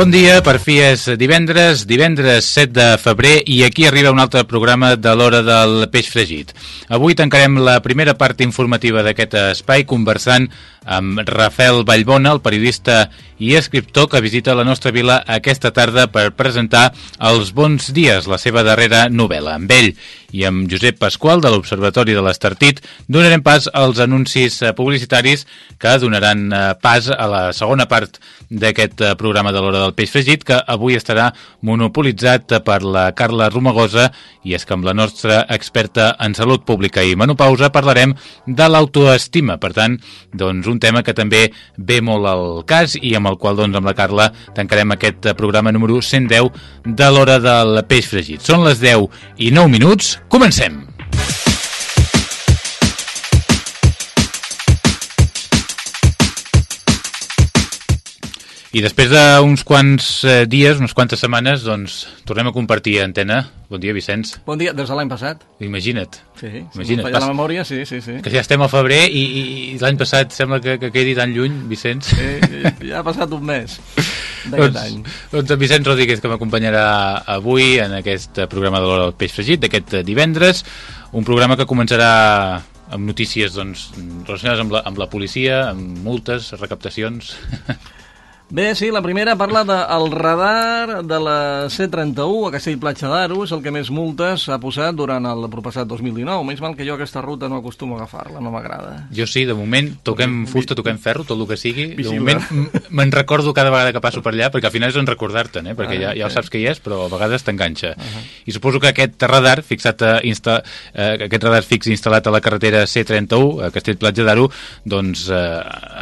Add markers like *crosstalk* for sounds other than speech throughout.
Bon dia, per fi és divendres, divendres 7 de febrer i aquí arriba un altre programa de l'hora del peix fregit. Avui tancarem la primera part informativa d'aquest espai conversant amb Rafael Vallbona, el periodista i escriptor que visita la nostra vila aquesta tarda per presentar Els bons dies, la seva darrera novel·la. Amb ell i amb Josep Pasqual, de l'Observatori de l'Estartit, donarem pas als anuncis eh, publicitaris que donaran eh, pas a la segona part d'aquest eh, programa de l'Hora del Peix Fregit, que avui estarà monopolitzat per la Carla Romagosa, i és que amb la nostra experta en salut pública i menopausa parlarem de l'autoestima. Per tant, doncs un tema que també ve molt al cas i amb el qual doncs amb la Carla tancarem aquest programa número 110 de l'Hora del Peix Fregit. Són les 10 i 9 minuts, comencem! I després d'uns quants eh, dies, unes quantes setmanes, doncs tornem a compartir antena. Bon dia, Vicenç. Bon dia, des de l'any passat. Imagina't. Sí, si Imagina't. falla la memòria, sí, sí, sí. Que ja estem al febrer i, i, i l'any passat sembla que, que quedi tan lluny, Vicenç. Eh, ja ha passat un mes *laughs* doncs, any. doncs en Vicenç Rodríguez que m'acompanyarà avui en aquest programa de l'hora del peix fregit d'aquest divendres, un programa que començarà amb notícies doncs, relacionades amb la, amb la policia, amb multes, recaptacions... *laughs* Bé, sí, la primera parla del de, radar de la C31 a Castellplatja d'Aro, és el que més multes ha posat durant el proppassat 2019. Menys mal que jo aquesta ruta no acostumo a agafar-la, no m'agrada. Jo sí, de moment toquem fusta, toquem ferro, tot el que sigui. De moment me'n recordo cada vegada que passo per allà, perquè al final és en recordar-te'n, eh? perquè Ah, ja, ja sí. saps que hi és, però a vegades t'enganxa. I suposo que aquest radar fixat a insta, eh, aquest radar fix instal·lat a la carretera C31, a Castellplatja d'Aro, doncs eh,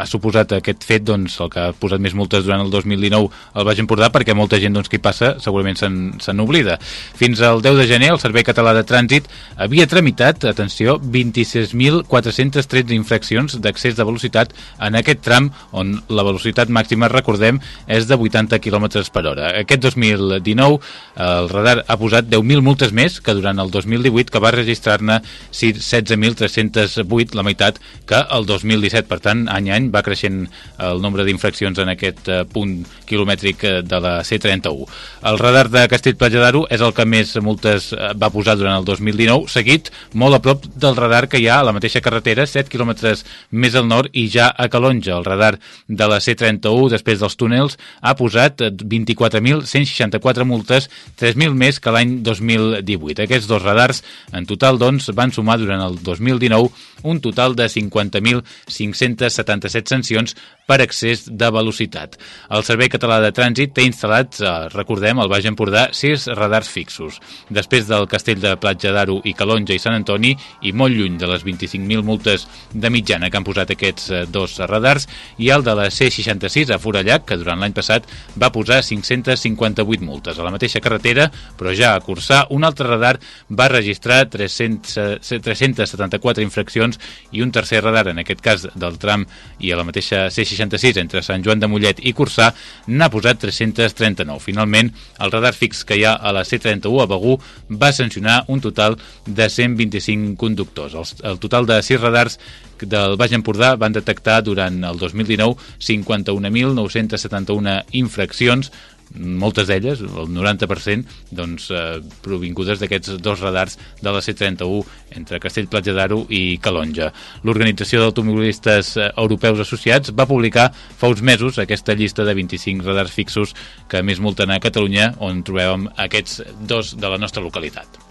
ha suposat aquest fet doncs, el que ha posat més multes durant el 2019 al Baix Empordà, perquè molta gent doncs, que hi passa segurament se n'oblida. Fins al 10 de gener, el Servei Català de Trànsit havia tramitat, atenció, 26.413 infraccions d'accés de velocitat en aquest tram on la velocitat màxima, recordem, és de 80 km per hora. Aquest 2019 el radar ha posat 10.000 multes més que durant el 2018, que va registrar-ne 16.308, la meitat que el 2017. Per tant, any a any va creixent el nombre d'infraccions en aquest eh, punt quilomètric eh, de la C31. El radar de Castellplatja d'Aro és el que més multes eh, va posar durant el 2019, seguit molt a prop del radar que hi ha a la mateixa carretera, 7 quilòmetres més al nord i ja a Calonja. El radar de la C31, després dels túnels, ha posat eh, 24.164 multes, 3.000 més que l'any 2018. Aquests dos radars, en total, doncs, van sumar durant el 2019 un total de 50.577 sancions per excés de velocitat. El Servei Català de Trànsit té instal·lats, eh, recordem, al Baix Empordà, sis radars fixos. Després del Castell de Platja d'Aro i Calonja i Sant Antoni, i molt lluny de les 25.000 multes de mitjana que han posat aquests eh, dos radars, hi ha el de la C66 a Forallac, que durant l'any passat va posar 558 multes. A la mateixa carretera, però ja a Cursà, un altre radar va registrar 300, eh, 374 infraccions i un tercer radar, en aquest cas del tram i a la mateixa C66 entre Sant Joan de Mollet i Cursà, n'ha posat 339. Finalment, el radar fix que hi ha a la C31 a Begú va sancionar un total de 125 conductors. El, el total de 6 radars del Baix Empordà van detectar durant el 2019 51.971 infraccions moltes d'elles, el 90%, doncs, eh, provingudes d'aquests dos radars de la C31 entre Castell-Platja d'Aro i Calonja. L'Organització d'Automobilistes eh, Europeus Associats va publicar fa uns mesos aquesta llista de 25 radars fixos que més multen a Catalunya, on trobem aquests dos de la nostra localitat.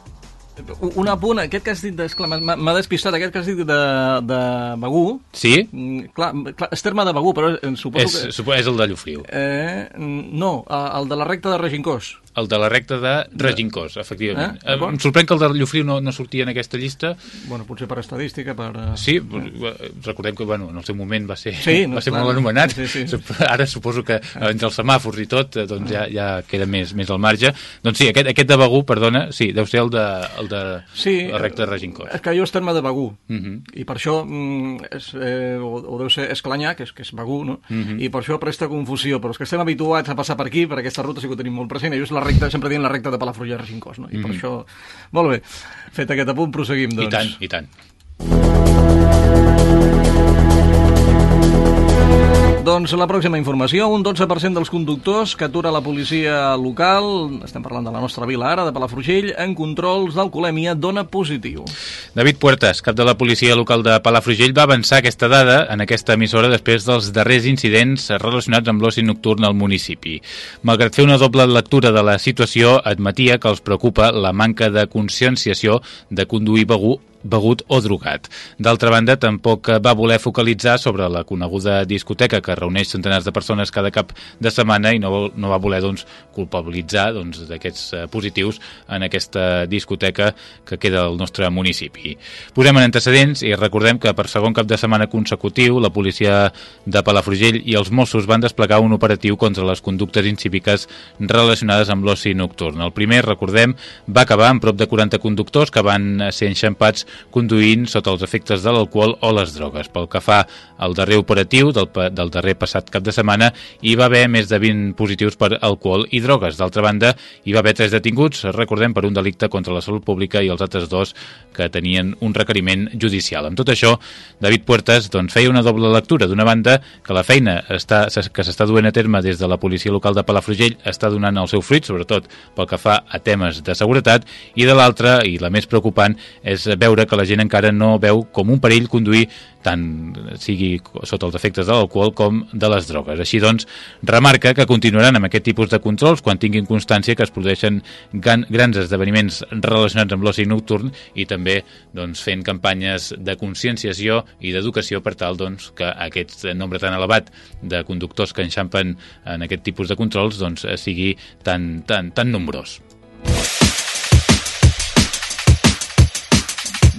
Un apunt, aquest que has dit, m'ha despistat, aquest que has dit de, de Begú, Sí? mm, clar, clar, és terme de Begú, però eh, suposo És, que... és el de Llofriu. Eh, no, el de la recta de Regincós. El de la recta de Regincós, efectivament. Eh? Em sorprèn que el de Llofriu no, no sortia en aquesta llista. Bueno, potser per estadística, per... eh, Sí, eh, recordem que bueno, en el seu moment va ser, Sí, *laughs* no, va ser clar. molt anomenat. Sí, sí. Ara suposo que eh, entre els semàfors i tot eh, doncs ja, ja queda més, més al marge. Doncs sí, aquest, aquest de Begú, perdona, sí, deu ser el de, el de Sí, la recta de Regincós. És que jo és terme de Begú, Mhm. i per això mm, és, eh, o, o deu ser Esclanyà, que és, que és Begú, no? Mhm. I per això presta confusió, però és que estem habituats a passar per aquí, per aquesta ruta sí que ho tenim molt present, i és la recta, sempre dient la recta de Palafrugell a Regincós, no? I per això... Molt bé, fet aquest apunt, proseguim, doncs. I tant, i tant. Doncs la pròxima informació, un 12% dels conductors que atura la policia local, estem parlant de la nostra vila ara, de Palafrugell, en controls d'alcoholèmia dona positiu. David Puertas, cap de la policia local de Palafrugell, va avançar aquesta dada en aquesta emissora després dels darrers incidents relacionats amb l'oci nocturn al municipi. Malgrat fer una doble lectura de la situació, admetia que els preocupa la manca de conscienciació de conduir begur begut o drogat. D'altra banda, tampoc va voler focalitzar sobre la coneguda discoteca que reuneix centenars de persones cada cap de setmana i no, no va voler doncs, culpabilitzar doncs, d'aquests eh, positius en aquesta discoteca que queda al nostre municipi. Posem en antecedents i recordem que per segon cap de setmana consecutiu la policia de Palafrugell i els Mossos van desplegar un operatiu contra les conductes incíviques relacionades amb l'oci nocturn. El primer, recordem, va acabar amb prop de 40 conductors que van ser enxampats conduint sota els efectes de l'alcohol o les drogues. Pel que fa al darrer operatiu del, del darrer passat cap de setmana, hi va haver més de 20 positius per alcohol i drogues. D'altra banda, hi va haver tres detinguts, recordem, per un delicte contra la salut pública i els altres dos que tenien un requeriment judicial. Amb tot això, David Puertas doncs, feia una doble lectura. D'una banda, que la feina està, que s'està duent a terme des de la policia local de Palafrugell està donant el seu fruit, sobretot pel que fa a temes de seguretat, i de l'altra, i la més preocupant, és veure que la gent encara no veu com un perill conduir tant sigui sota els efectes de l'alcohol com de les drogues. Així doncs, remarca que continuaran amb aquest tipus de controls quan tinguin constància que es produeixen gran, grans esdeveniments relacionats amb l'oci nocturn i també doncs, fent campanyes de conscienciació i d'educació per tal doncs, que aquest nombre tan elevat de conductors que enxampen en aquest tipus de controls doncs, sigui tan, tan, tan nombrós.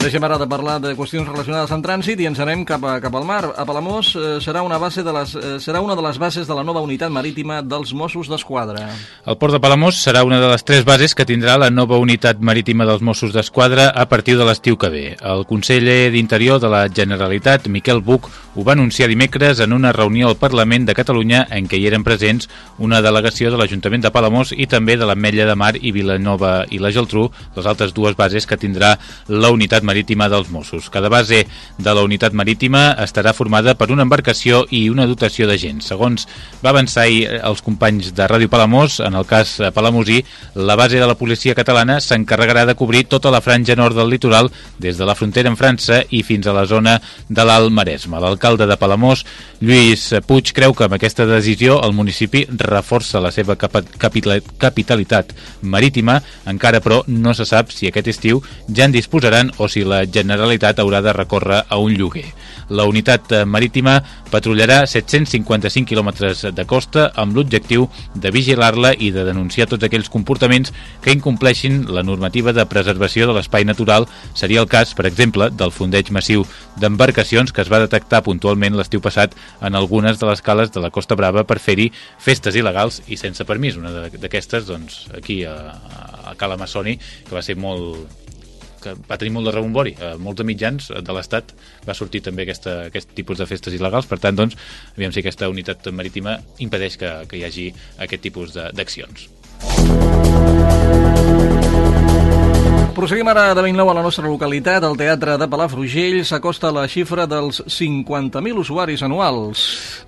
Deixem ara de parlar de qüestions relacionades amb trànsit i ens anem cap, a, cap al mar. A Palamós eh, serà, una base de les, eh, serà una de les bases de la nova unitat marítima dels Mossos d'Esquadra. El port de Palamós serà una de les tres bases que tindrà la nova unitat marítima dels Mossos d'Esquadra a partir de l'estiu que ve. El conseller d'Interior de la Generalitat, Miquel Buch, ho va anunciar dimecres en una reunió al Parlament de Catalunya en què hi eren presents una delegació de l'Ajuntament de Palamós i també de l'Ametlla de Mar i Vilanova i la Geltrú, les altres dues bases que tindrà la unitat marítima dels Mossos. Cada base de la unitat marítima estarà formada per una embarcació i una dotació de gent. Segons va avançar ahir els companys de Ràdio Palamós, en el cas eh, palamosí, la base de la policia catalana s'encarregarà de cobrir tota la franja nord del litoral des de la frontera amb França i fins a la zona de l'Alt Maresme. L'alcalde de Palamós, Lluís Puig, creu que amb aquesta decisió el municipi reforça la seva capitalitat marítima, encara però no se sap si aquest estiu ja en disposaran o si la Generalitat haurà de recórrer a un lloguer. La unitat eh, marítima patrullarà 755 quilòmetres de costa amb l'objectiu de vigilar-la i de denunciar tots aquells comportaments que incompleixin la normativa de preservació de l'espai natural. Seria el cas, per exemple, del fondeig massiu d'embarcacions que es va detectar puntualment l'estiu passat en algunes de les cales de la Costa Brava per fer-hi festes il·legals i sense permís. Una d'aquestes, doncs, aquí a, a Cala Massoni, que va ser molt que va tenir molt de rebombori. Eh, molts de mitjans de l'Estat va sortir també aquesta, aquest tipus de festes il·legals. Per tant, doncs, aviam si aquesta unitat marítima impedeix que, que hi hagi aquest tipus d'accions. Proseguim ara de ben nou a la nostra localitat. El Teatre de Palafrugell s'acosta a la xifra dels 50.000 usuaris anuals.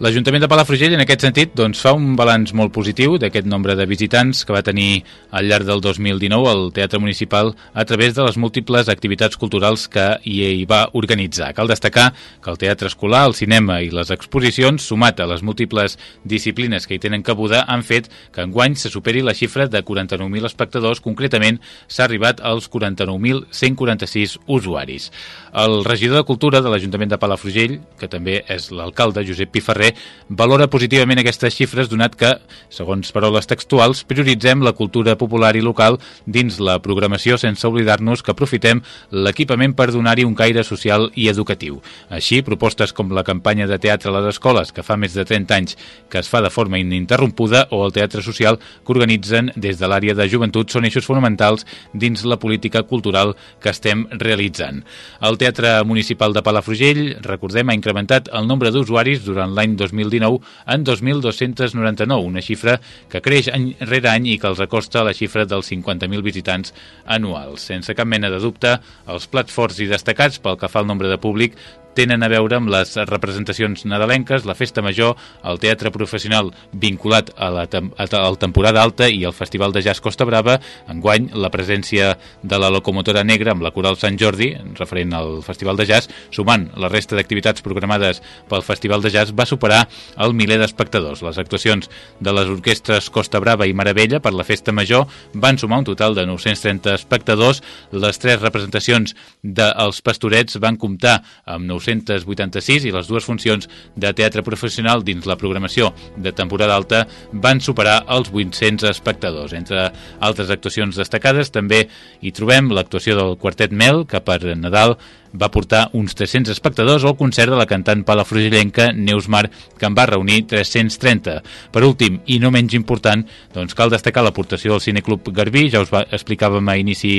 L'Ajuntament de Palafrugell, en aquest sentit, doncs, fa un balanç molt positiu d'aquest nombre de visitants que va tenir al llarg del 2019 el Teatre Municipal a través de les múltiples activitats culturals que hi va organitzar. Cal destacar que el teatre escolar, el cinema i les exposicions, sumat a les múltiples disciplines que hi tenen cabuda, han fet que enguany se superi la xifra de 49.000 espectadors. Concretament, s'ha arribat als 49.146 usuaris. El regidor de Cultura de l'Ajuntament de Palafrugell, que també és l'alcalde Josep Piferrer, valora positivament aquestes xifres donat que, segons paraules textuals, prioritzem la cultura popular i local dins la programació sense oblidar-nos que aprofitem l'equipament per donar-hi un caire social i educatiu. Així, propostes com la campanya de teatre a les escoles, que fa més de 30 anys que es fa de forma ininterrompuda, o el teatre social que organitzen des de l'àrea de joventut són eixos fonamentals dins la política cultural que estem realitzant. El Teatre Municipal de Palafrugell, recordem, ha incrementat el nombre d'usuaris durant l'any 2019 en 2.299, una xifra que creix any rere any i que els acosta a la xifra dels 50.000 visitants anuals. Sense cap mena de dubte, els plats forts i destacats pel que fa al nombre de públic tenen a veure amb les representacions nadalenques, la Festa Major, el teatre professional vinculat a la, a la temporada alta i el Festival de Jazz Costa Brava. Enguany, la presència de la locomotora negra amb la Coral Sant Jordi, referent al Festival de Jazz, sumant la resta d'activitats programades pel Festival de Jazz, va superar el miler d'espectadors. Les actuacions de les orquestres Costa Brava i Maravella per la Festa Major van sumar un total de 930 espectadors. Les tres representacions dels Pastorets van comptar amb 900 986 i les dues funcions de teatre professional dins la programació de temporada alta van superar els 800 espectadors. Entre altres actuacions destacades també hi trobem l'actuació del Quartet Mel, que per Nadal va portar uns 300 espectadors al concert de la cantant palafrugellenca Neus Mar, que en va reunir 330. Per últim, i no menys important, doncs cal destacar l'aportació del Cineclub Garbí, ja us va, explicàvem a inici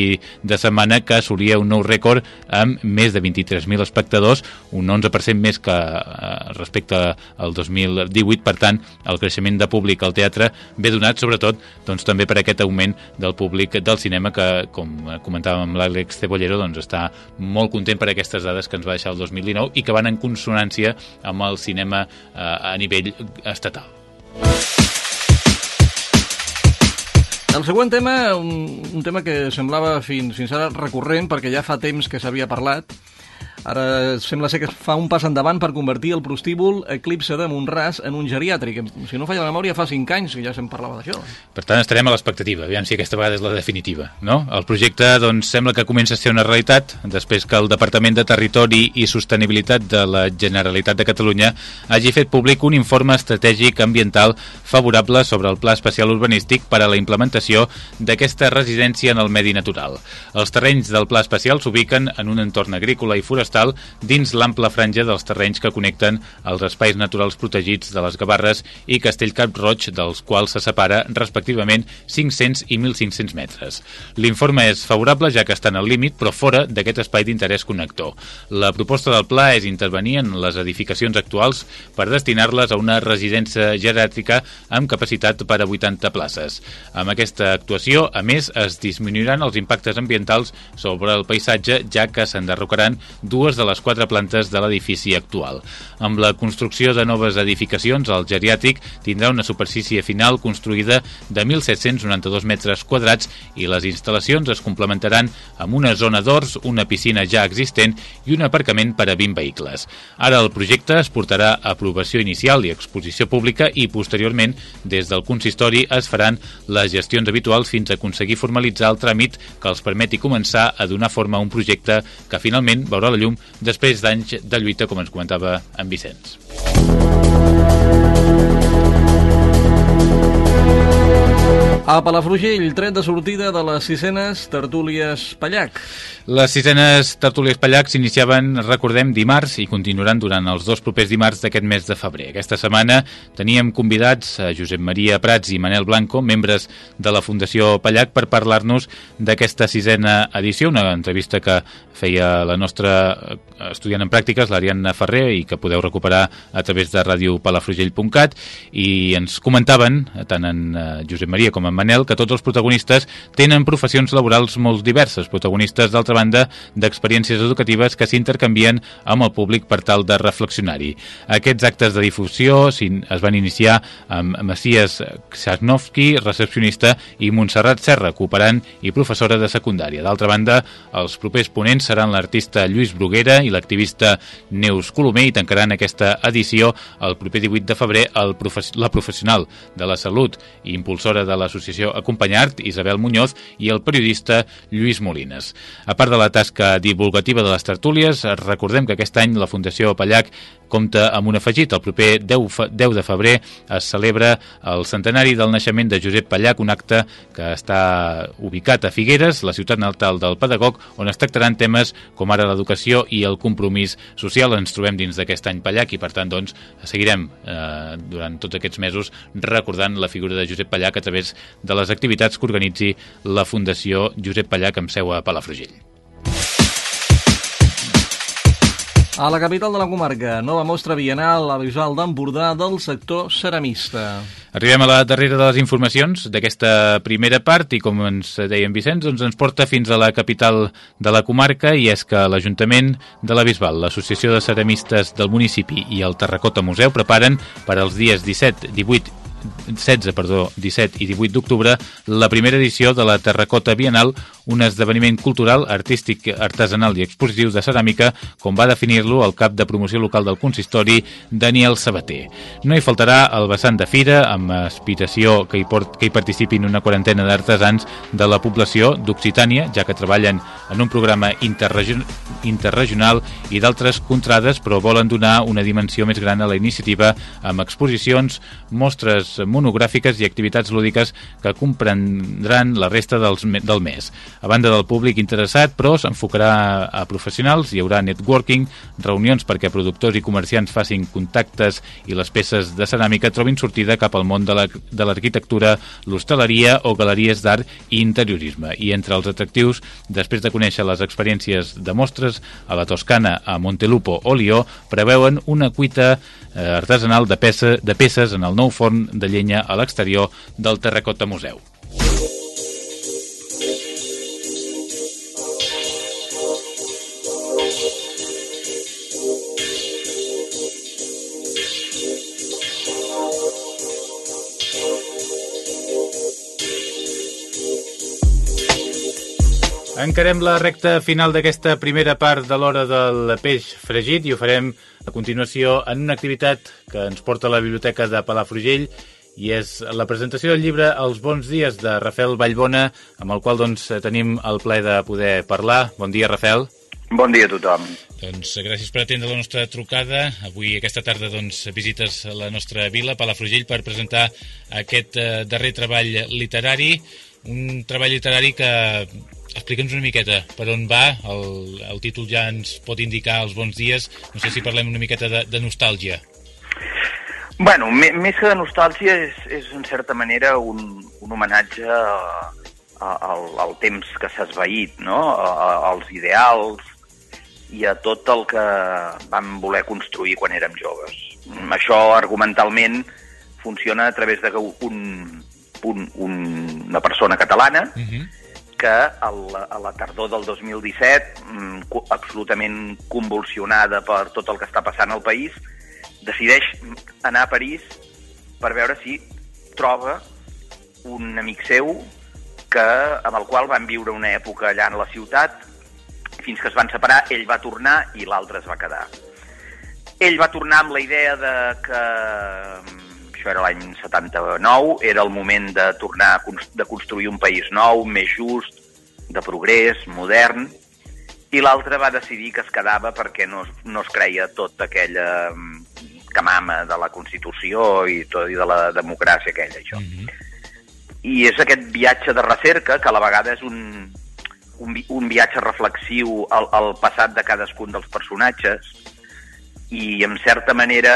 de setmana que assolia un nou rècord amb més de 23.000 espectadors, un 11% més que eh, respecte al 2018, per tant, el creixement de públic al teatre ve donat sobretot doncs, també per aquest augment del públic del cinema que, com comentàvem amb l'Àlex Cebollero, doncs, està molt content per aquestes dades que ens va deixar el 2019 i que van en consonància amb el cinema eh, a nivell estatal. El següent tema, un, un tema que semblava fins, fins ara recurrent perquè ja fa temps que s'havia parlat, Ara sembla ser que fa un pas endavant per convertir el prostíbul Eclipse de Montràs en un geriàtric. Si no falla la memòria, fa 5 anys que ja se'n parlava d'això. Per tant, estarem a l'expectativa, aviam si aquesta vegada és la definitiva. No? El projecte doncs, sembla que comença a ser una realitat després que el Departament de Territori i Sostenibilitat de la Generalitat de Catalunya hagi fet públic un informe estratègic ambiental favorable sobre el Pla Especial Urbanístic per a la implementació d'aquesta residència en el medi natural. Els terrenys del Pla Especial s'ubiquen en un entorn agrícola i forestal forestal dins l'ampla franja dels terrenys que connecten els espais naturals protegits de les Gavarres i Castellcap Roig, dels quals se separa respectivament 500 i 1.500 metres. L'informe és favorable ja que estan al límit, però fora d'aquest espai d'interès connector. La proposta del pla és intervenir en les edificacions actuals per destinar-les a una residència geriàtrica amb capacitat per a 80 places. Amb aquesta actuació, a més, es disminuiran els impactes ambientals sobre el paisatge, ja que s'enderrocaran dues dues de les quatre plantes de l'edifici actual. Amb la construcció de noves edificacions, el geriàtric tindrà una superfície final construïda de 1.792 metres quadrats i les instal·lacions es complementaran amb una zona d'ors, una piscina ja existent i un aparcament per a 20 vehicles. Ara el projecte es portarà a aprovació inicial i exposició pública i posteriorment des del consistori es faran les gestions habituals fins a aconseguir formalitzar el tràmit que els permeti començar a donar forma a un projecte que finalment veurà la llum després d'anys de lluita, com ens comentava en Vicenç. A Palafrugell, tret de sortida de les sisenes tertúlies Pallac. Les sisenes tertúlies Pallac s'iniciaven, recordem, dimarts i continuaran durant els dos propers dimarts d'aquest mes de febrer. Aquesta setmana teníem convidats a Josep Maria Prats i Manel Blanco, membres de la Fundació Pallac, per parlar-nos d'aquesta sisena edició, una entrevista que feia la nostra estudiant en pràctiques, l'Ariadna Ferrer, i que podeu recuperar a través de radiopalafrugell.cat, i ens comentaven, tant en eh, Josep Maria com en Manel, que tots els protagonistes tenen professions laborals molt diverses, protagonistes, d'altra banda, d'experiències educatives que s'intercanvien amb el públic per tal de reflexionar-hi. Aquests actes de difusió es van iniciar amb Macias Sasnovski, recepcionista, i Montserrat Serra, cooperant i professora de secundària. D'altra banda, els propers ponents seran l'artista Lluís Bruguera i l'activista Neus Colomer i tancaran aquesta edició el proper 18 de febrer el profe la professional de la salut i impulsora de l'associació Acompanyart, Isabel Muñoz, i el periodista Lluís Molines. A part de la tasca divulgativa de les tertúlies, recordem que aquest any la Fundació Pallac compta amb un afegit. El proper 10, 10 de febrer es celebra el centenari del naixement de Josep Pallac, un acte que està ubicat a Figueres, la ciutat natal del pedagog, on es tractaran temes com ara l'educació i el compromís social. Ens trobem dins d'aquest any Pallac i, per tant, doncs, seguirem eh, durant tots aquests mesos recordant la figura de Josep Pallac a través de les activitats que organitzi la Fundació Josep Pallac amb seu a Palafrugell. A la capital de la comarca, nova mostra bienal a visual d'Empordà del sector ceramista. Arribem a la darrera de les informacions d'aquesta primera part i com ens deia en Vicenç, doncs ens porta fins a la capital de la comarca i és que l'Ajuntament de la Bisbal, l'Associació de Ceramistes del municipi i el Terracota Museu preparen per als dies 17, 18 16, perdó, 17 i 18 d'octubre la primera edició de la Terracota Bienal, un esdeveniment cultural, artístic, artesanal i expositiu de ceràmica, com va definir-lo el cap de promoció local del consistori, Daniel Sabater. No hi faltarà el vessant de fira, amb aspiració que hi, port, que hi participin una quarantena d'artesans de la població d'Occitània, ja que treballen en un programa interregion, interregional i d'altres contrades, però volen donar una dimensió més gran a la iniciativa amb exposicions, mostres monogràfiques i activitats lúdiques que comprendran la resta dels, del mes. A banda del públic interessat, però s'enfocarà a professionals, hi haurà networking, reunions perquè productors i comerciants facin contactes i les peces de ceràmica trobin sortida cap al món de l'arquitectura, la, l'hostaleria o galeries d'art i interiorisme. I entre els atractius, després de conèixer les experiències de mostres a la Toscana, a Montelupo o Lió, preveuen una cuita eh, artesanal de, peça, de peces en el nou forn de llenya a l'exterior del Terracota Museu. Encarem la recta final d'aquesta primera part de l'hora del peix fregit i ho farem a continuació en una activitat que ens porta a la biblioteca de Palafrugell i és la presentació del llibre Els bons dies de Rafael Vallbona, amb el qual doncs, tenim el plaer de poder parlar. Bon dia, Rafael. Bon dia a tothom. Doncs gràcies per atendre la nostra trucada. Avui, aquesta tarda, doncs, visites la nostra vila, Palafrugell, per presentar aquest eh, darrer treball literari, un treball literari que explica'ns una miqueta per on va, el, el títol ja ens pot indicar els bons dies, no sé si parlem una miqueta de, de nostàlgia. Bueno, més que de nostàlgia és, és en certa manera un, un homenatge a, a, al, al temps que s'ha esvaït, no? A, a, als ideals i a tot el que vam voler construir quan érem joves. Això argumentalment funciona a través de un, un, un, una persona catalana uh -huh que a la, a la tardor del 2017, mm, absolutament convulsionada per tot el que està passant al país, decideix anar a París per veure si troba un amic seu que, amb el qual van viure una època allà en la ciutat, fins que es van separar, ell va tornar i l'altre es va quedar. Ell va tornar amb la idea de que això era l'any 79, era el moment de tornar a de construir un país nou, més just, de progrés, modern, i l'altre va decidir que es quedava perquè no, no es creia tot aquella mm, camama de la Constitució i, tot, i de la democràcia aquella, això. Mm -hmm. I és aquest viatge de recerca que a la vegada és un, un, un viatge reflexiu al, al passat de cadascun dels personatges i, en certa manera,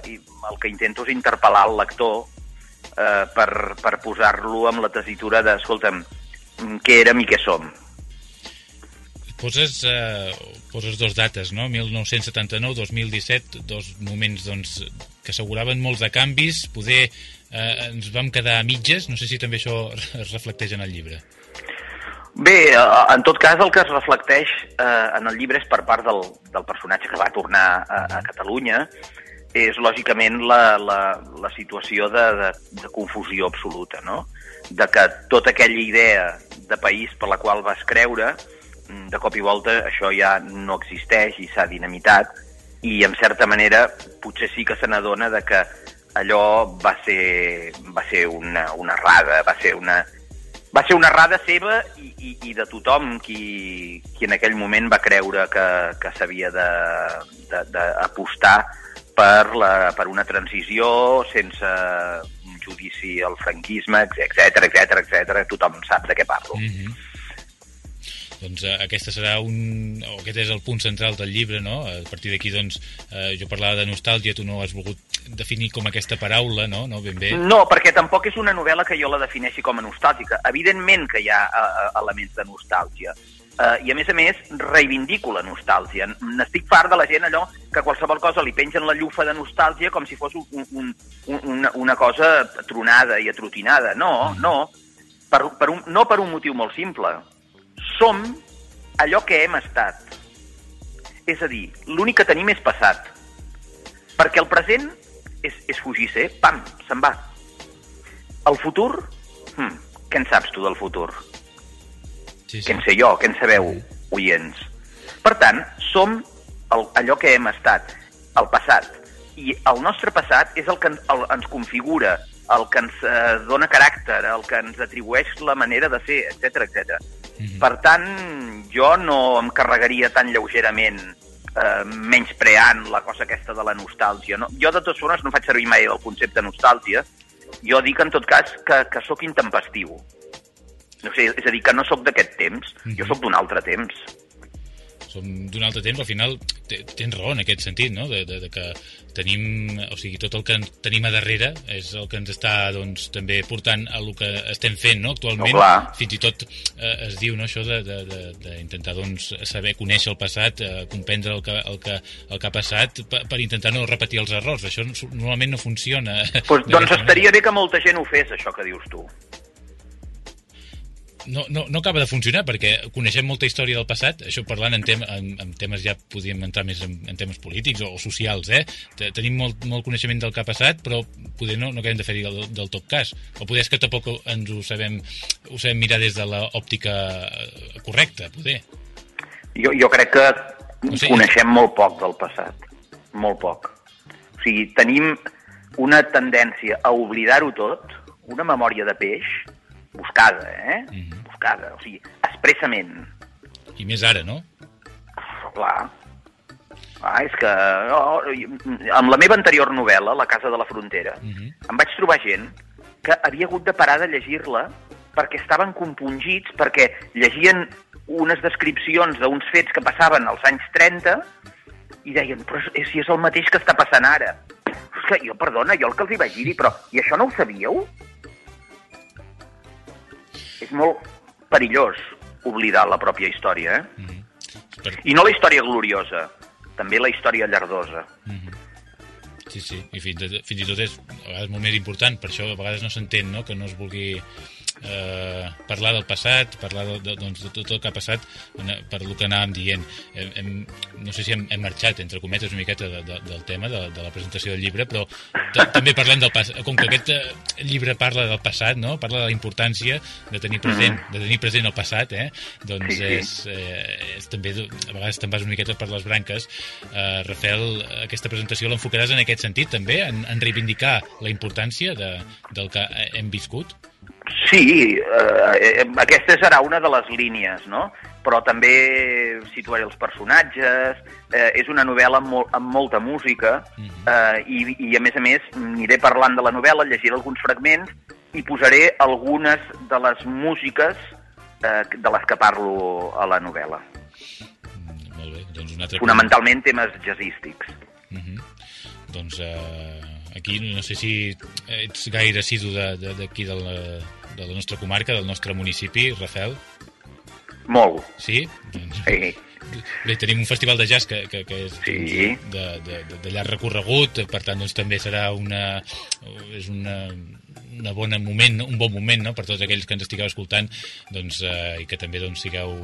el que intento és interpel·lar el lector eh, per, per posar-lo amb la tesitura de, escolta'm, què érem i què som. poses, eh, poses dos dates, no? 1979-2017, dos moments doncs, que asseguraven molts de canvis, poder eh, ens vam quedar a mitges, no sé si també això es reflecteix en el llibre. Bé, eh, en tot cas el que es reflecteix eh, en el llibre és per part del, del personatge que va tornar a, a Catalunya, és lògicament la, la, la situació de, de, de confusió absoluta, no? de que tota aquella idea de país per la qual vas creure, mm, de cop i volta això ja no existeix i s'ha dinamitat, i en certa manera potser sí que se n'adona de que allò va ser, va ser una, una errada, va ser una, va ser una errada seva i, i, i de tothom qui, qui en aquell moment va creure que, que s'havia d'apostar per, la, per una transició sense un judici al franquisme, etc etc etc. tothom sap de què parlo. Mm -hmm. Doncs eh, aquesta serà un... o aquest és el punt central del llibre, no? A partir d'aquí, doncs, eh, jo parlava de nostàlgia, tu no has volgut definir com aquesta paraula, no? No, ben bé. No, perquè tampoc és una novel·la que jo la defineixi com a nostàlgica. Evidentment que hi ha uh, elements de nostàlgia, Uh, I a més a més, reivindico la nostàlgia. N'estic fart de la gent allò que qualsevol cosa li pengen la llufa de nostàlgia com si fos un, un, un, una, una cosa tronada i atrotinada. No, no. Per, per un, no per un motiu molt simple. Som allò que hem estat. És a dir, l'únic que tenim és passat. Perquè el present és, és fugir-se, pam, se'n va. El futur? Hm, què en saps tu del futur? Sí, sí. Què en sé jo, què en sabeu, oients? Per tant, som el, allò que hem estat, el passat. I el nostre passat és el que el, ens configura, el que ens eh, dona caràcter, el que ens atribueix la manera de ser, etc etc. Mm -hmm. Per tant, jo no em carregaria tan lleugerament eh, menyspreant la cosa aquesta de la nostàlgia. No? Jo, de totes formes, no faig servir mai el concepte nostàlgia. Jo dic, en tot cas, que, que sóc intempestiu. No sé, és a dir, que no sóc d'aquest temps, mm -hmm. jo sóc d'un altre temps. Som d'un altre temps, al final tens raó en aquest sentit, no? De, de, de que tenim, o sigui, tot el que tenim a darrere és el que ens està, doncs, també portant a el que estem fent, no? Actualment, no, fins i tot eh, es diu, no?, això d'intentar, doncs, saber conèixer el passat, eh, comprendre el que, el, que, el que ha passat per, per intentar no repetir els errors. Això normalment no funciona. Pues, doncs estaria bé que molta gent ho fes, això que dius tu no, no, no acaba de funcionar perquè coneixem molta història del passat, això parlant en, tem en, en temes ja podríem entrar més en, en temes polítics o, o socials, eh? Tenim molt, molt coneixement del que ha passat, però poder no, no acabem de fer del, del tot cas. O poder és que tampoc ens ho sabem, ho sabem mirar des de l'òptica eh, correcta, poder. Jo, jo crec que o sigui, coneixem molt poc del passat, molt poc. O sigui, tenim una tendència a oblidar-ho tot, una memòria de peix, buscada, eh? Mm -hmm. Buscada, o sigui, expressament. I més ara, no? Clar. Ah, és que oh, amb la meva anterior novel·la, La casa de la frontera, mm -hmm. em vaig trobar gent que havia hagut de parar de llegir-la perquè estaven compungits, perquè llegien unes descripcions d'uns fets que passaven als anys 30 i deien, però si és el mateix que està passant ara. És que jo, perdona, jo el que els hi vaig dir, però i això no ho sabíeu? És molt perillós oblidar la pròpia història, eh? Mm -hmm. per... I no la història gloriosa, també la història llardosa. Mm -hmm. Sí, sí, i fins, fins i tot és a vegades molt més important, per això a vegades no s'entén no? que no es vulgui eh, parlar del passat, parlar de, de, doncs, de tot el que ha passat per el que anàvem dient. Hem, hem, no sé si hem, hem marxat, entre cometes, una miqueta de, de, del tema, de, de la presentació del llibre, però també parlem del passat. Com que aquest eh, llibre parla del passat, no? parla de la importància de tenir present, mm -hmm. de tenir present el passat, eh? doncs sí, sí. És, eh, és també, a vegades te'n vas una miqueta per les branques. Eh, Rafael, aquesta presentació l'enfocaràs en aquest sentit, també, en, en reivindicar la importància de, del que hem viscut? Sí, eh, aquesta serà una de les línies, no? Però també situaré els personatges, eh, és una novel·la amb, molt, amb molta música, mhm. eh, i, i a més a més aniré parlant de la novel·la, llegiré alguns fragments i posaré algunes de les músiques eh, de les que parlo a la novel·la. Mm, molt bé, doncs un altre... Fonamentalment temes jazzístics. Mhm. -huh. Doncs eh, aquí no sé si ets gaire assidu d'aquí de, de, de, la, de la nostra comarca, del nostre municipi, Rafael. Molt. Sí? Doncs, Sí. Bé, tenim un festival de jazz que, que, que és Sí. de, de, de, de llarg recorregut, per tant doncs, també serà una, és una, una bona moment, un bon moment no? per tots aquells que ens estigueu escoltant doncs, eh, i que també doncs, sigueu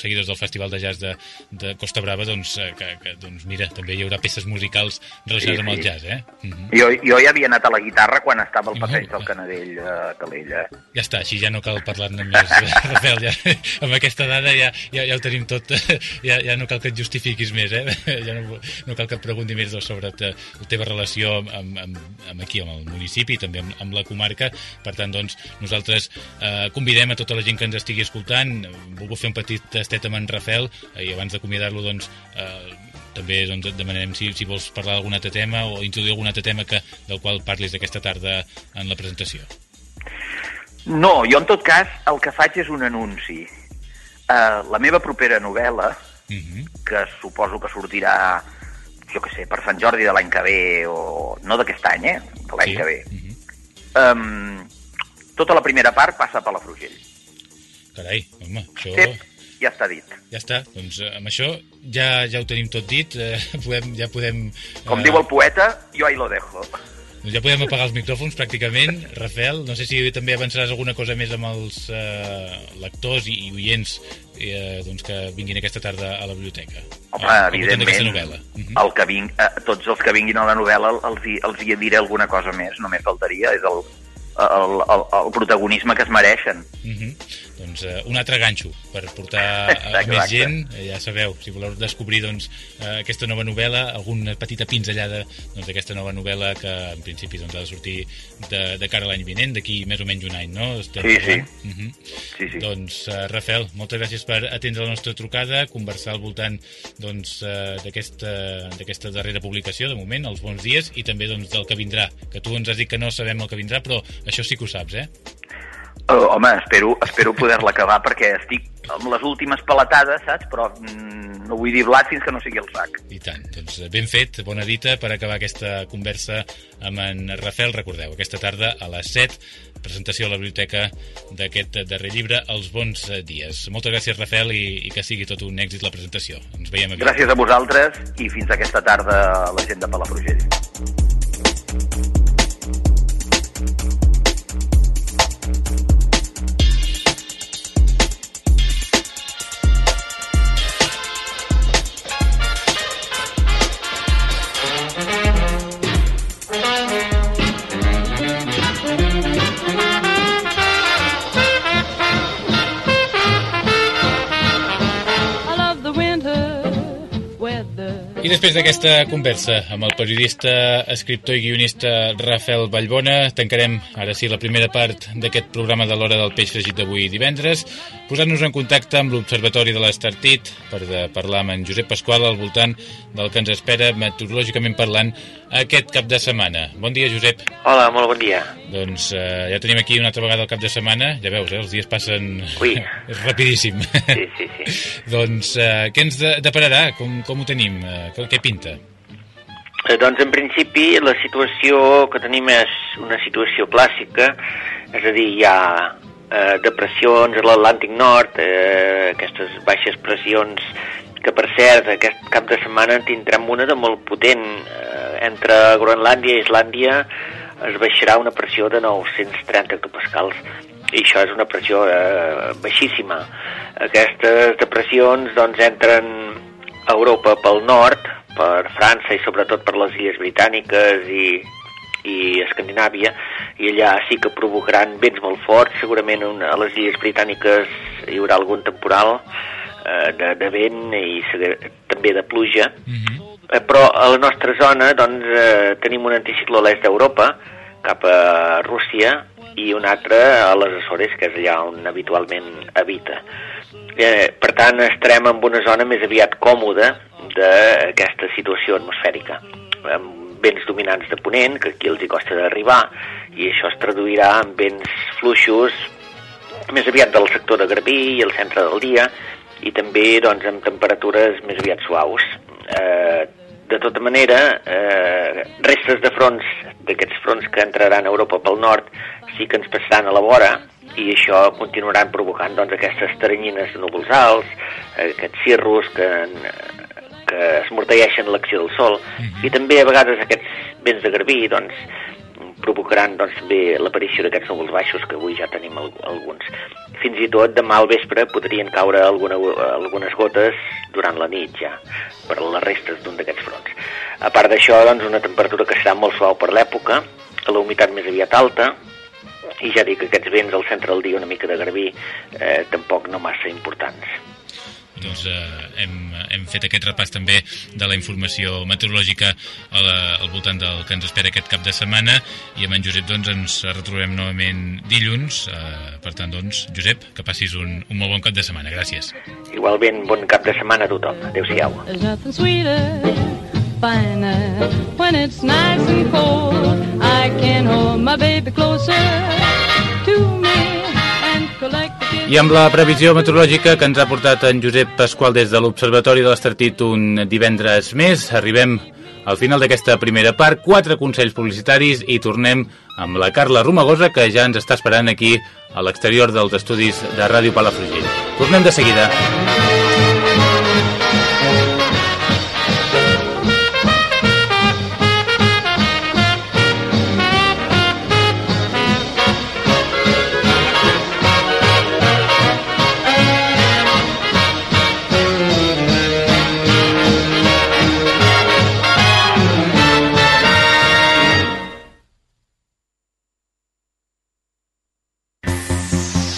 seguidors del Festival de Jazz de, de Costa Brava doncs, eh, que, que doncs, mira, també hi haurà peces musicals relacionades Sí, amb el sí. jazz eh? uh -huh. Jo, jo ja havia anat a la guitarra quan estava al passeig del. Canadell a Calella. Ja està, així ja no cal parlar-ne més, eh, *laughs* Rafael, ja, amb aquesta dada ja, ja, ja ho tenim tot, *laughs* ja, ja no cal que et justifiquis més, eh? *laughs* ja no, no cal que et pregunti més sobre te, la teva relació amb, amb, amb aquí, amb el municipi i també amb, amb la comarca, per tant, doncs, nosaltres eh, convidem a tota la gent que ens estigui escoltant, volgut fer un petit tastet amb en Rafael, eh, i abans d'acomiadar-lo, doncs, eh, també doncs, et demanarem si, si vols parlar d'algun altre tema o introduir algun altre tema que, del qual parlis aquesta tarda en la presentació. No, jo en tot cas el que faig és un anunci. Uh, la meva propera novel·la, Uh -huh. que suposo que sortirà, jo que sé, per Sant Jordi de l'any que ve, o no d'aquest any, eh? De l'any Sí. que ve. Uh -huh. Um, tota la primera part passa per la Frugell. Carai, home, això... Tep, ja està dit. Ja està, doncs eh, amb això ja ja ho tenim tot dit, eh, *laughs* podem, ja podem... Com eh, diu el poeta, jo ahí lo dejo. Doncs ja podem apagar els micròfons pràcticament. Rafael, no sé si també avançaràs alguna cosa més amb els eh, lectors i, i oients eh, doncs que vinguin aquesta tarda a la biblioteca. Home, d'aquesta evidentment, novel·la. Uh -huh. el que ving, eh, tots els que vinguin a la novel·la els hi, els hi diré alguna cosa més, només faltaria, és el, el, el, el protagonisme que es mereixen. Uh -huh. Doncs uh, un altre ganxo per portar *laughs* a, a més Exacte. gent, eh, ja sabeu, si voleu descobrir doncs, uh, aquesta nova novel·la, alguna petita pinzellada doncs, d'aquesta nova novel·la que en principi doncs, ha de sortir de, de cara a l'any vinent, d'aquí més o menys un any, no? Estem Sí, parlant? sí. Uh -huh. Sí, sí. Doncs, uh, Rafael, moltes gràcies per atendre la nostra trucada, conversar al voltant doncs, uh, d'aquesta d'aquesta darrera publicació, de moment, els bons dies, i també doncs, del que vindrà, que tu ens has dit que no sabem el que vindrà, però això sí que ho saps, eh? Uh, home, espero, espero poder-la acabar perquè estic amb les últimes palatades, saps? Però mm, no vull dir blat fins que no sigui el sac. I tant, doncs ben fet, bona dita per acabar aquesta conversa amb en Rafael. Recordeu, aquesta tarda a les 7, presentació a la biblioteca d'aquest darrer llibre, Els bons eh, dies. Moltes gràcies, Rafael, i, i que sigui tot un èxit la presentació. Ens veiem aviat. Gràcies a vosaltres i fins aquesta tarda a la gent de Palafrugell. I després d'aquesta conversa amb el periodista, escriptor i guionista Rafael Vallbona, tancarem ara sí la primera part d'aquest programa de l'hora del peix fregit d'avui divendres, posant-nos en contacte amb l'Observatori de l'Estartit per de parlar amb en Josep Pasqual al voltant del que ens espera meteorològicament parlant aquest cap de setmana. Bon dia, Josep. Hola, molt bon dia. Doncs eh, ja tenim aquí una altra vegada el cap de setmana. Ja veus, eh, els dies passen... Ui. *laughs* Rapidíssim. Sí, sí, sí. *laughs* doncs eh, què ens de depararà? Com, com ho tenim? Eh, què, què pinta? Eh, doncs, en principi, la situació que tenim és una situació clàssica, és a dir, hi ha eh, depressions a l'Atlàntic Nord, eh, aquestes baixes pressions que, per cert, aquest cap de setmana tindrem una de molt potent. Eh, entre Groenlàndia i Islàndia es baixarà una pressió de 930 hectopascals i això és una pressió eh, baixíssima. Aquestes depressions doncs, entren a Europa pel nord, per França i sobretot per les illes britàniques i, i Escandinàvia, i allà sí que provocaran vents molt forts, segurament a les illes britàniques hi haurà algun temporal eh, de, de vent i també de pluja, Mm -hmm. Eh, però a la nostra zona doncs, eh, tenim un anticicló a l'est d'Europa, cap a Rússia, i un altre a les Açores, que és allà on habitualment habita. Eh, per tant, estarem en una zona més aviat còmoda d'aquesta situació atmosfèrica, amb vents dominants de ponent, que aquí els hi costa d'arribar, i això es traduirà en vents fluixos més aviat del sector de Garbí i el centre del dia, i també doncs, amb temperatures més aviat suaus. Eh, de tota manera, eh, restes de fronts, d'aquests fronts que entraran a Europa pel nord, sí que ens passaran a la vora, i això continuaran provocant doncs, aquestes teranyines de núvols alts, eh, aquests cirrus que, que es mortalleixen l'acció del sol, i també a vegades aquests vents de garbí doncs, provocaran doncs, també l'aparició d'aquests núvols baixos, que avui ja tenim al alguns. Fins i tot demà al vespre podrien caure alguna, algunes gotes durant la nit ja, per les restes d'un d'aquests fronts. A part d'això, doncs, una temperatura que serà molt suau per l'època, la humitat més aviat alta, i ja dic que aquests vents al centre del dia una mica de garbí eh, tampoc no massa importants. Doncs eh, hem, hem fet aquest repàs també de la informació meteorològica a la, al voltant del que ens espera aquest cap de setmana i amb en Josep doncs, ens retrobem novament dilluns. Eh, per tant, doncs, Josep, que passis un, un molt bon cap de setmana. Gràcies. Igualment, bon cap de setmana a tothom. Adéu-siau. Finer, when it's nice and cold. I can hold my baby closer to me I amb la previsió meteorològica que ens ha portat en Josep Pasqual des de l'Observatori de l'Estartit un divendres més, arribem al final d'aquesta primera part, quatre consells publicitaris i tornem amb la Carla Romagosa que ja ens està esperant aquí a l'exterior dels estudis de Ràdio Palafrugell. Tornem de seguida.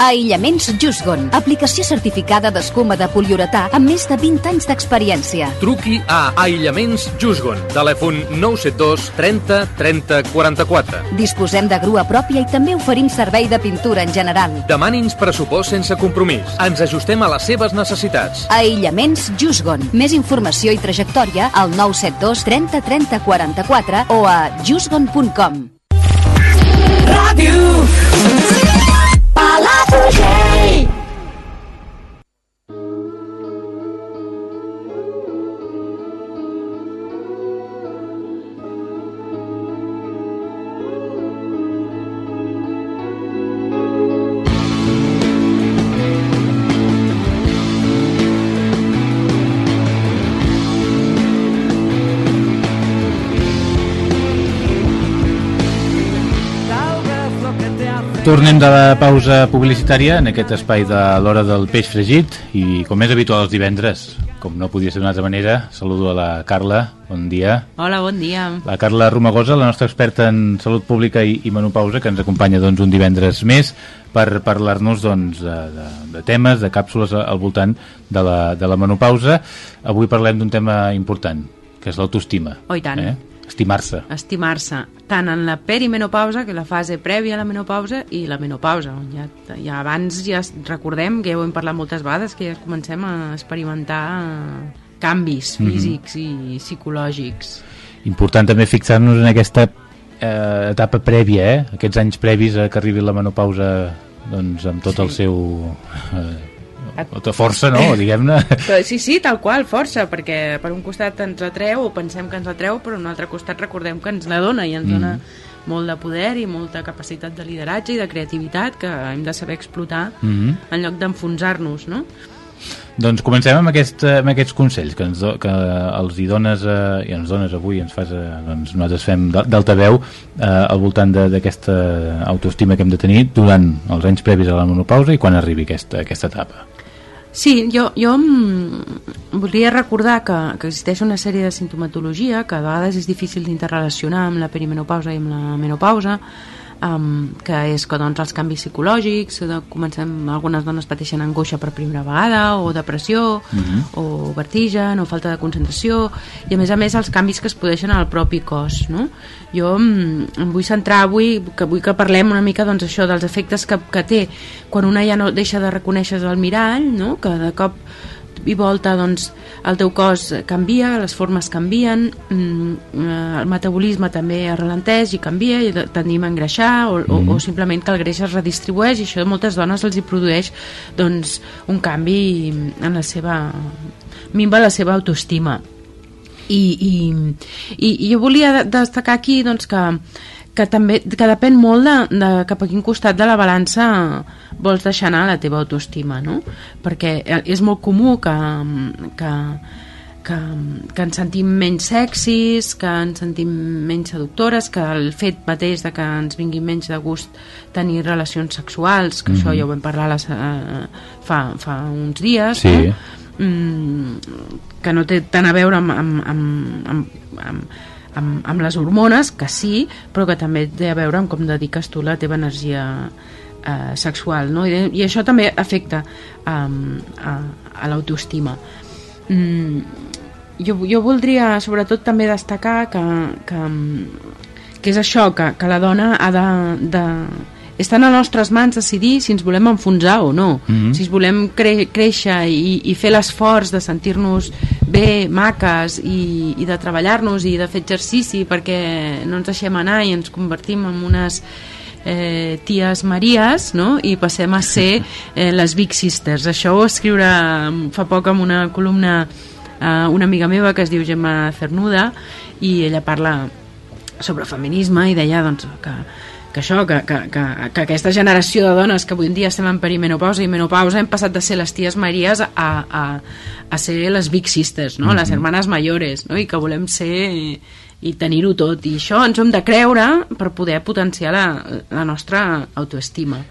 Aïllaments Jusgon, aplicació certificada d'escuma de poliuretà amb més de 20 anys d'experiència. Truqui a Aïllaments Jusgon. Telèfon 972 30 30 44. Disposem de grua pròpia i també oferim servei de pintura en general. Demani'ns pressupost sense compromís. Ens ajustem a les seves necessitats. Aïllaments Jusgon. Més informació i trajectòria al 972 30 30 44 o a jusgon.com. Ràdio Palafrugell. Tornem de la pausa publicitària en aquest espai de l'hora del peix fregit i com és habitual els divendres, com no podia ser d'una altra manera, saludo a la Carla, bon dia. Hola, bon dia. La Carla Romagosa, la nostra experta en salut pública i, i menopausa, que ens acompanya doncs, un divendres més per parlar-nos doncs, de, de, de temes, de càpsules al voltant de la, de la menopausa. Avui parlem d'un tema important, que és l'autoestima. Oh, i tant. Eh? Estimar-se. Estimar-se, tant en la perimenopausa, que la fase prèvia a la menopausa, i la menopausa. on Ja, ja abans ja recordem, que ja ho hem parlat moltes vegades, que ja comencem a experimentar eh, canvis Mhm. físics i psicològics. Important també fixar-nos en aquesta eh, etapa prèvia, eh? aquests anys previs a que arribi la menopausa doncs, amb tot el seu... Eh, tota força, no? Diguem-ne. Sí, sí, tal qual, força, perquè per un costat ens atreu o pensem que ens atreu, però per un altre costat recordem que ens la dona i ens Mhm. dona molt de poder i molta capacitat de lideratge i de creativitat que hem de saber explotar Mhm. en lloc d'enfonsar-nos, no? Doncs comencem amb, aquest, amb aquests consells que, ens do, que els hi dones eh, i ens dones avui, ens fas, eh, doncs nosaltres fem d'al- d'altaveu eh, al voltant d'aquesta autoestima que hem de tenir durant els anys previs a la menopausa i quan arribi aquesta, aquesta etapa. Sí, jo, jo voldria recordar que, que existeix una sèrie de sintomatologia que a vegades és difícil d'interrelacionar amb la perimenopausa i amb la menopausa, um, que és que doncs, els canvis psicològics, de, comencem, algunes dones pateixen angoixa per primera vegada, o depressió, Mhm. o vertigen, o falta de concentració, i a més a més els canvis que es produeixen al propi cos. No? Jo mm, em vull centrar avui, que vull que parlem una mica doncs, això dels efectes que, que té quan una ja no deixa de reconèixer el mirall, no? que de cop i volta doncs, el teu cos canvia, les formes canvien, mm, eh, el metabolisme també es ralenteix i canvia i tendim a engreixar o, o, o simplement que el greix es redistribueix i això a moltes dones els hi produeix doncs, un canvi en la seva minva la seva autoestima. I, i, i, i jo volia destacar aquí doncs, que, que també que depèn molt de, de cap a quin costat de la balança vols deixar anar la teva autoestima no? perquè és molt comú que, que, que, que ens sentim menys sexis, que ens sentim menys seductores, que el fet mateix de que ens vingui menys de gust tenir relacions sexuals, que mm -hmm. això ja ho vam parlar les, uh, fa, fa uns dies, sí. no? mm, que no té tant a veure amb, amb, amb, amb, amb amb, amb les hormones, que sí, però que també té a veure amb com dediques tu la teva energia eh, sexual, no? I, i això també afecta um, a, a l'autoestima. Mm, jo, jo voldria sobretot també destacar que, que, que és això, que, que la dona ha de, de està a les nostres mans decidir si ens volem enfonsar o no, mm -hmm. si ens volem cre créixer i, i fer l'esforç de sentir-nos bé, maques i, i de treballar-nos i de fer exercici perquè no ens deixem anar i ens convertim en unes eh, ties Maries no? i passem a ser *laughs* eh, les Big Sisters això ho escriure fa poc amb una columna eh, una amiga meva que es diu Gemma Cernuda i ella parla sobre feminisme i deia doncs, que que això, que, que, que, que aquesta generació de dones que avui en dia estem en perimenopausa i menopausa hem passat de ser les ties Maries a, a, a ser les Big Sisters, no? Mm -hmm. les hermanes mayores, no? i que volem ser i tenir-ho tot, i això ens hem de creure per poder potenciar la, la nostra autoestima.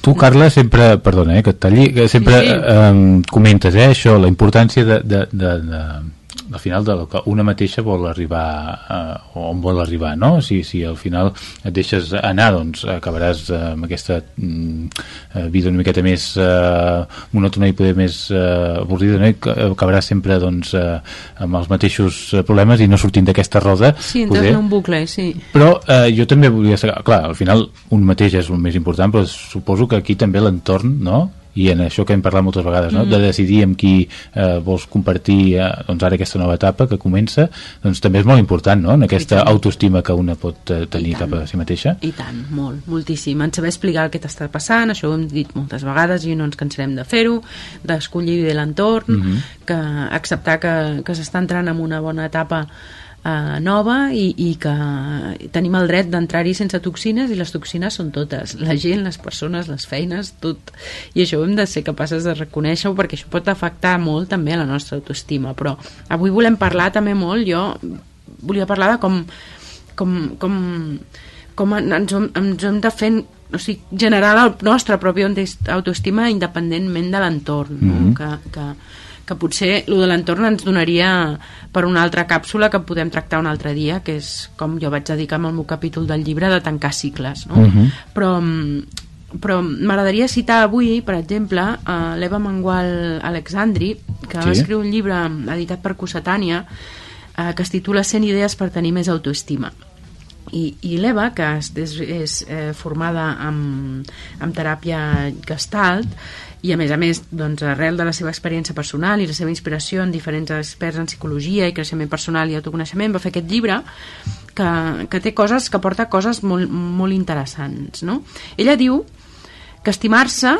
Tu, Carla, sempre, perdona, eh, que et talli, que sempre sí, sí. Eh, comentes eh, això, la importància de, de, de, de al final del que una mateixa vol arribar eh, on vol arribar no? si, si al final et deixes anar doncs acabaràs eh, amb aquesta mm, eh, vida una miqueta més eh, monòtona i poder més eh, avorrida no? I acabaràs sempre doncs, eh, amb els mateixos problemes i no sortint d'aquesta roda sí, poder... en un bucle, sí però eh, jo també volia clar, al final un mateix és el més important però suposo que aquí també l'entorn no? I en això que hem parlat moltes vegades, no? Mm. de decidir amb qui eh, vols compartir eh, doncs ara aquesta nova etapa que comença, doncs també és molt important no? en aquesta autoestima que una pot eh, tenir cap a si mateixa. I tant, molt, moltíssim. En saber explicar el que t'està passant, això ho hem dit moltes vegades i no ens cansarem de fer-ho, d'escollir bé l'entorn, mm -hmm. que acceptar que, que s'està entrant en una bona etapa eh, nova i, i que tenim el dret d'entrar-hi sense toxines i les toxines són totes, la gent, les persones, les feines, tot. I això hem de ser capaces de reconèixer-ho perquè això pot afectar molt també a la nostra autoestima. Però avui volem parlar també molt, jo volia parlar de com, com, com, com ens, ens hem de fer o sigui, generar la nostra pròpia autoestima independentment de l'entorn no? mm -hmm. que, que, que potser el de l'entorn ens donaria per una altra càpsula que podem tractar un altre dia, que és com jo vaig dedicar amb el meu capítol del llibre de tancar cicles, no? Uh -huh. Però però m'agradaria citar avui, per exemple, a l'Eva Mangual Alexandri, que sí. va escriure un llibre editat per Cossetània eh, que es titula 100 idees per tenir més autoestima. I, i l'Eva, que és, és, és eh, formada amb, amb teràpia gestalt, i a més a més doncs, arrel de la seva experiència personal i la seva inspiració en diferents experts en psicologia i creixement personal i autoconeixement va fer aquest llibre que, que té coses que porta coses molt, molt interessants no? ella diu que estimar-se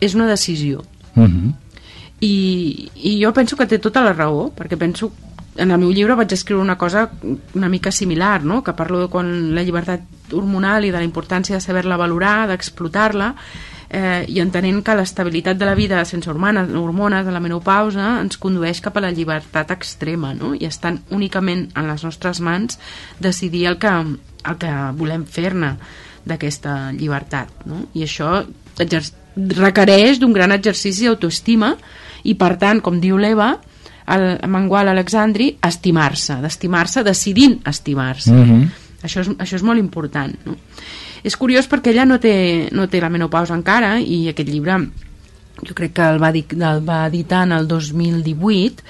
és una decisió uh -huh. I, i jo penso que té tota la raó perquè penso en el meu llibre vaig escriure una cosa una mica similar, no? que parlo de quan la llibertat hormonal i de la importància de saber-la valorar, d'explotar-la eh, i entenent que l'estabilitat de la vida sense hormones, hormones de la menopausa ens condueix cap a la llibertat extrema no? i estan únicament en les nostres mans decidir el que, el que volem fer-ne d'aquesta llibertat no? i això requereix d'un gran exercici d'autoestima i per tant, com diu l'Eva el Mangual Alexandri, estimar-se d'estimar-se decidint estimar-se mm -hmm. això, és, això és molt important no? És curiós perquè ella no té, no té la menopausa encara i aquest llibre jo crec que el va, el va editar en el 2018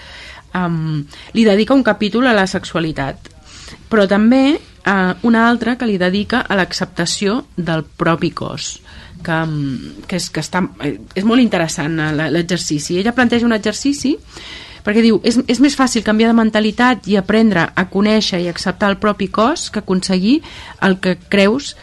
um, li dedica un capítol a la sexualitat però també uh, un altre que li dedica a l'acceptació del propi cos que, que, és, que està, eh, és molt interessant eh, l'exercici. Ella planteja un exercici perquè diu, és, és més fàcil canviar de mentalitat i aprendre a conèixer i acceptar el propi cos que aconseguir el que creus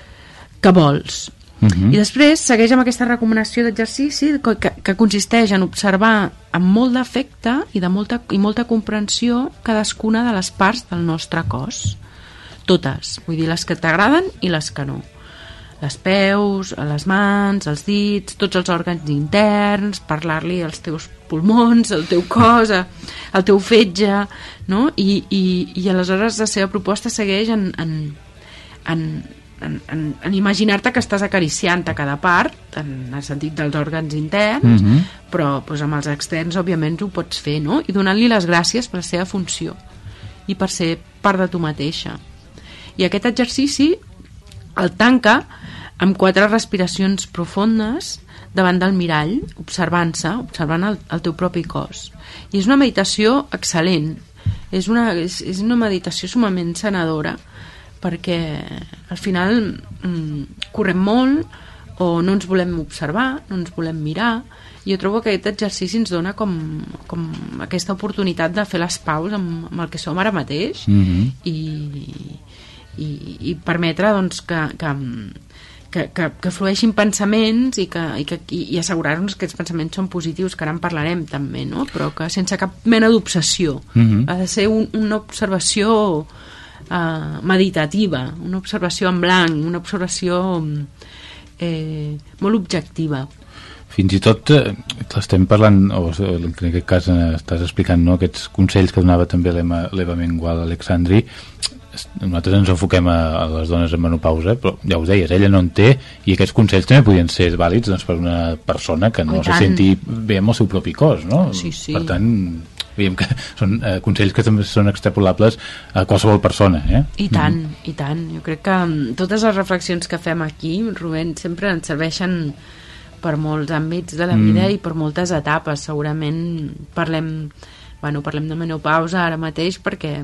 que vols. Mhm. I després segueix amb aquesta recomanació d'exercici que, que, que consisteix en observar amb molt d'afecte i, de molta, i molta comprensió cadascuna de les parts del nostre cos. Totes, vull dir, les que t'agraden i les que no. Les peus, les mans, els dits, tots els òrgans interns, parlar-li als teus pulmons, al teu cos, al teu fetge, no? I, i, i aleshores la seva proposta segueix en, en, en, en, en, en imaginar-te que estàs acariciant a cada part, en el sentit dels òrgans interns, Mhm. però doncs, amb els externs, òbviament, ho pots fer, no? I donant-li les gràcies per la seva funció i per ser part de tu mateixa. I aquest exercici el tanca amb quatre respiracions profundes davant del mirall, observant-se, observant el, el teu propi cos. I és una meditació excel·lent. És una, és, és una meditació sumament sanadora perquè al final mm, correm molt o no ens volem observar, no ens volem mirar i jo trobo que aquest exercici ens dona com, com aquesta oportunitat de fer les paus amb, amb el que som ara mateix Mhm. i, i, i permetre doncs, que, que, que, que, que flueixin pensaments i, que, i, que, i, assegurar-nos que aquests pensaments són positius, que ara en parlarem també, no? però que sense cap mena d'obsessió. Mhm. Ha de ser un, una observació uh, meditativa, una observació en blanc, una observació eh, molt objectiva. Fins i tot eh, estem parlant, o en aquest cas eh, estàs explicant no, aquests consells que donava també l'Eva Mengual Alexandri, es- nosaltres ens enfoquem a, a les dones en menopausa, però ja ho deies, ella no en té, i aquests consells també podien ser vàlids doncs, per una persona que no se senti bé amb el seu propi cos, no? Sí, sí. Per tant, veiem que són eh, consells que també són extrapolables a qualsevol persona, eh? I tant, i tant. Jo crec que mm, totes les reflexions que fem aquí, Rubén, sempre ens serveixen per molts àmbits de la Mm. vida i per moltes etapes. Segurament parlem, bueno, parlem de menopausa ara mateix perquè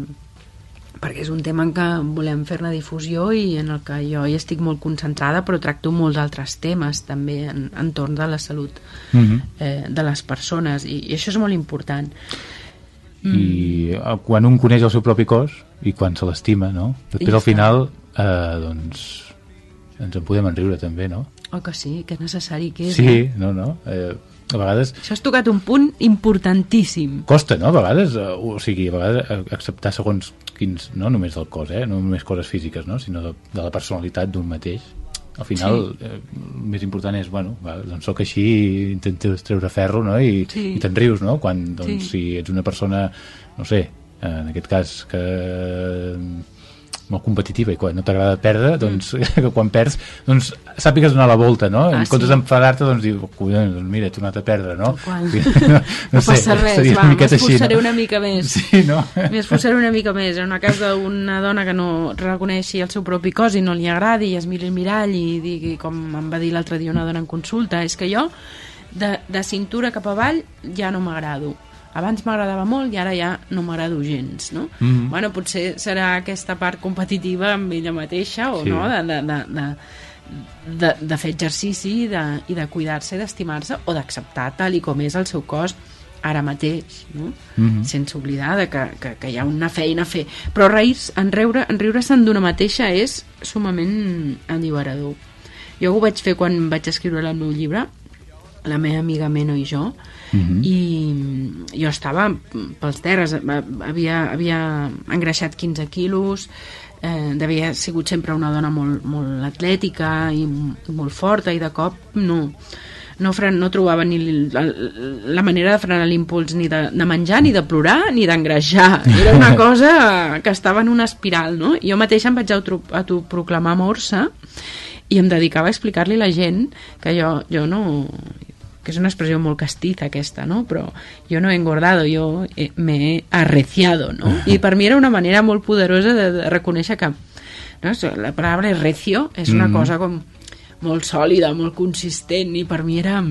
perquè és un tema en què volem fer-ne difusió i en el que jo hi estic molt concentrada però tracto molts altres temes també en, entorn de la salut Mhm. eh, de les persones i, i això és molt important i eh, quan un coneix el seu propi cos i quan se l'estima, no? Després al final eh, doncs ens en podem enriure també, no? oh que sí, que necessari que és, Sí, eh? no, no eh, a vegades això has tocat un punt importantíssim costa, no? A vegades, eh, o sigui, a vegades eh, acceptar segons quins, no només del cos, eh? No només coses físiques, no? Sinó de, de la personalitat d'un mateix al final Sí. eh, el més important és, bueno, va, doncs sóc així intentes treure ferro, no? I, Sí. i te'n rius, no? Quan, doncs, Sí. si ets una persona no sé, en aquest cas que molt competitiva i quan no t'agrada perdre, doncs que *laughs* quan perds, doncs sàpigues donar la volta, no? Mm. Ah, en comptes sí. d'enfadar-te, doncs diu, collons, doncs mira, he tornat a perdre, no? Qual? No, *laughs* No, passa res, va, una m'esforçaré no? una mica més. *laughs* Sí, no? M'esforçaré una mica més. En el cas d'una dona que no reconeixi el seu propi cos i no li agradi i es miri al mirall i digui, com em va dir l'altre dia una dona en consulta, és que jo de, de cintura cap avall ja no m'agrado. Abans m'agradava molt i ara ja no m'agrado gens, no? Mhm. Bueno, potser serà aquesta part competitiva amb ella mateixa o Sí. no, de, de, de, de, de, de fer exercici i de, i de cuidar-se d'estimar-se o d'acceptar tal i com és el seu cos ara mateix, no? Mhm. sense oblidar de que, que, que hi ha una feina a fer. Però reir, en riure, en riure-se'n d'una mateixa és sumament alliberador. Jo ho vaig fer quan vaig escriure el meu llibre, la meva amiga Meno i jo, Mhm. i jo estava pels terres, havia, havia engreixat 15 quilos, eh, devia sigut sempre una dona molt, molt atlètica i, i molt forta i de cop no, no, fren, no trobava ni la, la manera de frenar l'impuls ni de, de menjar, ni de plorar, ni d'engreixar. Era una *laughs* cosa que estava en una espiral, no? Jo mateixa em vaig autopro- autoproclamar morsa i em dedicava a explicar-li a la gent que jo, jo no que és una expressió molt castiza aquesta, no? Però jo no he engordado, jo eh, me he arreciado, no? I per mi era una manera molt poderosa de, de reconèixer que no? la paraula recio és una Mhm. cosa com molt sòlida, molt consistent i per mi era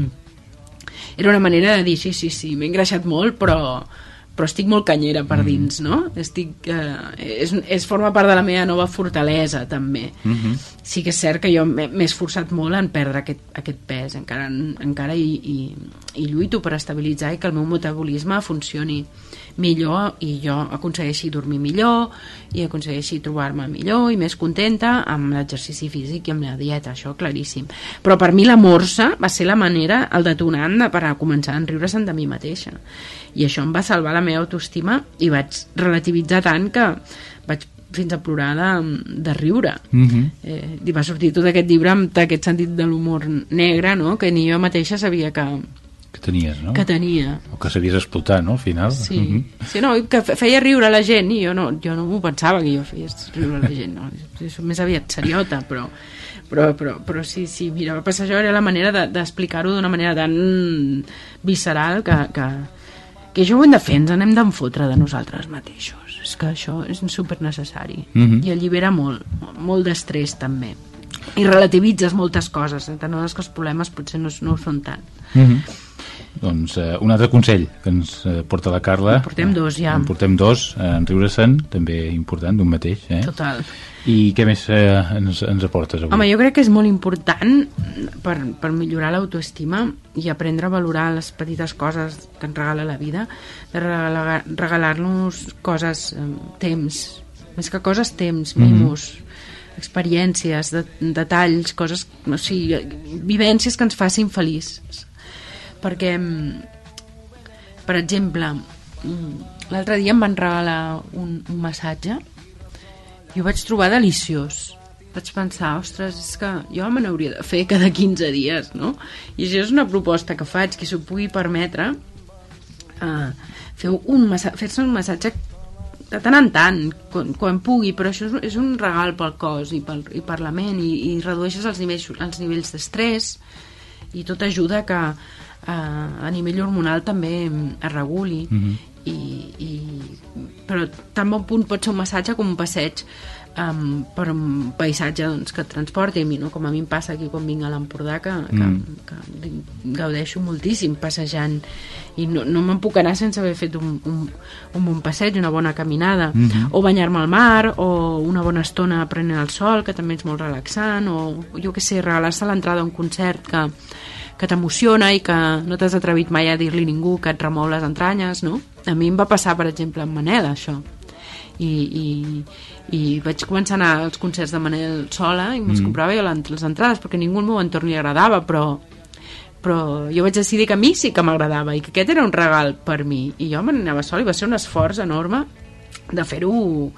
era una manera de dir, sí, sí, sí, m'he engreixat molt, però però estic molt canyera per dins, no? Estic, eh, és, és forma part de la meva nova fortalesa, també. Mm -hmm. Sí que és cert que jo m'he esforçat molt en perdre aquest, aquest pes, encara, encara hi, hi, hi lluito per estabilitzar i que el meu metabolisme funcioni millor i jo aconsegueixi dormir millor i aconsegueixi trobar-me millor i més contenta amb l'exercici físic i amb la dieta, això claríssim. Però per mi la morsa va ser la manera, el detonant de, per a començar a enriure-se'n de mi mateixa. I això em va salvar la meva autoestima i vaig relativitzar tant que vaig fins a plorar de, de riure. Mm -hmm. Eh, I va sortir tot aquest llibre amb aquest sentit de l'humor negre, no?, que ni jo mateixa sabia que, Que tenies, no? que tenia. O que sabies explotar, no, al final? Sí, Mhm. sí no, que fe- feia riure la gent i jo no, jo no m'ho pensava que jo feia riure la gent, no? És més aviat seriota, però, però, però, però sí, sí, mira, va passar això, era la manera de- d'explicar-ho d'una manera tan visceral que, que, que això ho hem de fer, ens n'hem d'enfotre de nosaltres mateixos. És que això és super necessari. Mhm. I allibera molt, molt d'estrès també. I relativitzes moltes coses, eh? tant que els problemes potser no, no ho són tant. Mm -hmm. Doncs eh, un altre consell que ens eh, porta la Carla. En portem dos, ja. En portem dos, eh, en riure-se'n, també important, d'un mateix. Eh? Total. I què més eh, ens, ens aportes avui? Home, jo crec que és molt important per, per millorar l'autoestima i aprendre a valorar les petites coses que ens regala la vida, de regalar- regalar-nos coses, eh, temps, més que coses, temps, Mhm. mimos, experiències, de, detalls, coses, o sigui, vivències que ens facin feliços. Perquè, mm, per exemple, mm, l'altre dia em van regalar un, un massatge i ho vaig trobar deliciós vaig pensar, ostres, és que jo me n'hauria de fer cada 15 dies, no? I això és una proposta que faig, qui s'ho pugui permetre, uh, fer un massa- fer-se un massatge de tant en tant, quan, quan pugui, però això és, és un regal pel cos i, pel, i per la ment, i, i redueixes els nivells, els nivells d'estrès, i tot ajuda que uh, a nivell hormonal també es reguli, Mhm. i, i, però tan bon punt pot ser un massatge com un passeig um, per un paisatge doncs, que et transporti a mi, no? com a mi em passa aquí quan vinc a l'Empordà que, que, Mm. que gaudeixo moltíssim passejant i no, no me'n puc anar sense haver fet un, un, un bon passeig, una bona caminada Mhm. o banyar-me al mar o una bona estona prenent el sol que també és molt relaxant o jo que sé, regalar-se l'entrada a un concert que, que t'emociona i que no t'has atrevit mai a dir-li ningú que et remou les entranyes, no? A mi em va passar, per exemple, amb Manel, això. I, i, i vaig començar a anar als concerts de Manel sola i me'ls Mm. comprava jo les entrades perquè ningú al meu entorn li agradava, però però jo vaig decidir que a mi sí que m'agradava i que aquest era un regal per mi i jo me n'anava sola i va ser un esforç enorme de fer-ho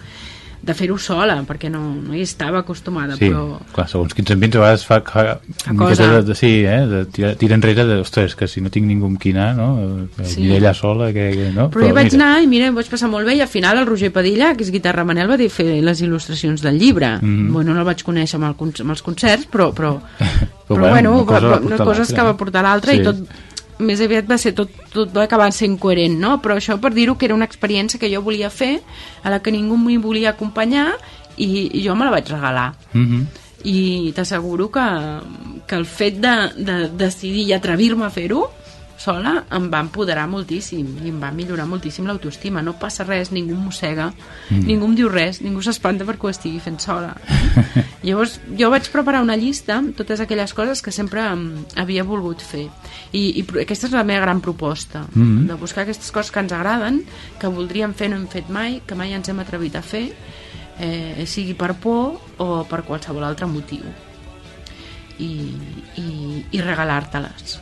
de fer-ho sola, perquè no, no hi estava acostumada, Sí, però clar, segons quins ambients a vegades fa, fa, una cosa. de, de, sí, eh, de tirar, tirar enrere de, ostres, que si no tinc ningú amb qui anar, no? Que Sí. Aniré allà sola, que, que no? Però, jo vaig mira, anar i mira, em vaig passar molt bé i al final el Roger Padilla, que és guitarra Manel, va dir fer les il·lustracions del llibre. Mhm. Bueno, no el vaig conèixer amb, el, amb els concerts, però, però, *laughs* però, bueno, bueno, una cosa coses que va eh? portar l'altra Sí. i tot més aviat va ser tot, tot va acabar sent coherent, no? Però això per dir-ho que era una experiència que jo volia fer, a la que ningú m'hi volia acompanyar i, i jo me la vaig regalar Mhm. i t'asseguro que, que el fet de, de decidir i atrevir-me a fer-ho sola em va empoderar moltíssim i em va millorar moltíssim l'autoestima. No passa res, ningú mossega Mm. ningú em diu res, ningú s'espanta perquè ho estigui fent sola. *laughs* Llavors jo vaig preparar una llista amb totes aquelles coses que sempre em, havia volgut fer. I, i aquesta és la meva gran proposta Mhm. de buscar aquestes coses que ens agraden que voldríem fer no hem fet mai que mai ens hem atrevit a fer eh, sigui per por o per qualsevol altre motiu. I, i, i regalar-te-les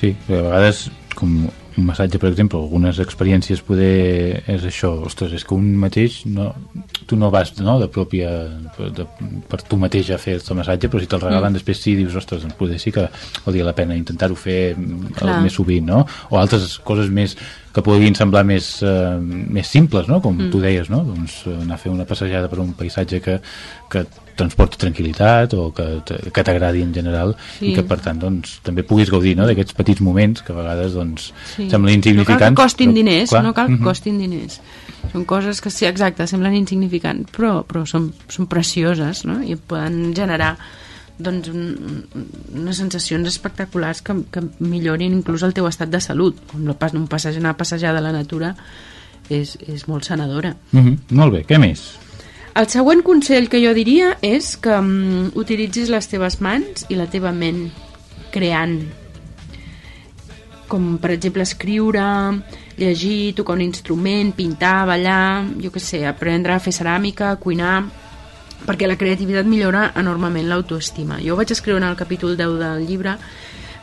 Sí, a vegades com un massatge, per exemple, algunes experiències poder és això, ostres, és que un mateix no, tu no vas no, de pròpia de, per tu mateix a fer el massatge, però si te'l regalen Mm. després sí, dius, ostres, doncs potser sí que valdria la pena intentar-ho fer Clar. el més sovint, no? O altres coses més que podrien semblar més, eh, més simples, no? Com Mm. tu deies, no? Doncs eh, anar a fer una passejada per un paisatge que, que transporti tranquil·litat o que, que t'agradi en general Sí. i que per tant doncs, també puguis gaudir no? d'aquests petits moments que a vegades doncs, Sí. Semblen no insignificants cal que costin però, diners clar, no cal que mhm. costin diners són coses que sí, exacte, semblen insignificants però, però són, són precioses no? i poden generar doncs, un, unes sensacions espectaculars que, que millorin inclús el teu estat de salut. Com la pas, un passejar, anar a passejar de la natura és, és molt sanadora. Mm -hmm. Molt bé, què més? El següent consell que jo diria és que um, utilitzis les teves mans i la teva ment creant com per exemple escriure, llegir, tocar un instrument, pintar, ballar, jo què sé, aprendre a fer ceràmica, cuinar, perquè la creativitat millora enormement l'autoestima. Jo vaig escriure en el capítol 10 del llibre,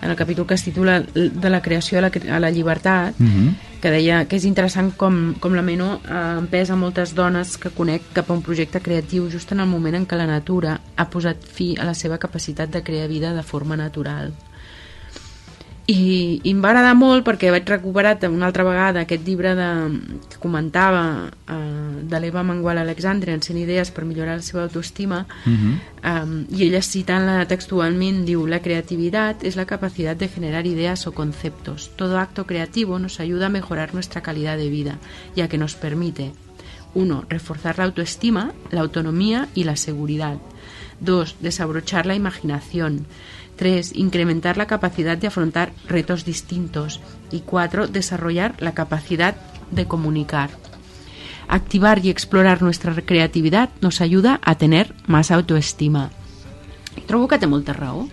en el capítol que es titula de la creació a la, a la llibertat, Mm -hmm. que deia que és interessant com, com la Menó eh, empesa moltes dones que conec cap a un projecte creatiu just en el moment en què la natura ha posat fi a la seva capacitat de crear vida de forma natural i, i em va agradar molt perquè vaig recuperar una altra vegada aquest llibre de, que comentava eh, de l'Eva Mangual Alexandre en 100 idees per millorar la seva autoestima Mhm. um, y ella citant-la textualment diu la creatividad es la capacidad de generar ideas o conceptos todo acto creativo nos ayuda a mejorar nuestra calidad de vida ya que nos permite uno, reforzar la autoestima, la autonomía y la seguridad. Dos, desabrochar la imaginación. Tres, incrementar la capacidad de afrontar retos distintos. Y cuatro, desarrollar la capacidad de comunicar. Activar y explorar nuestra creatividad nos ayuda a tener más autoestima. Trobo que té molta raó.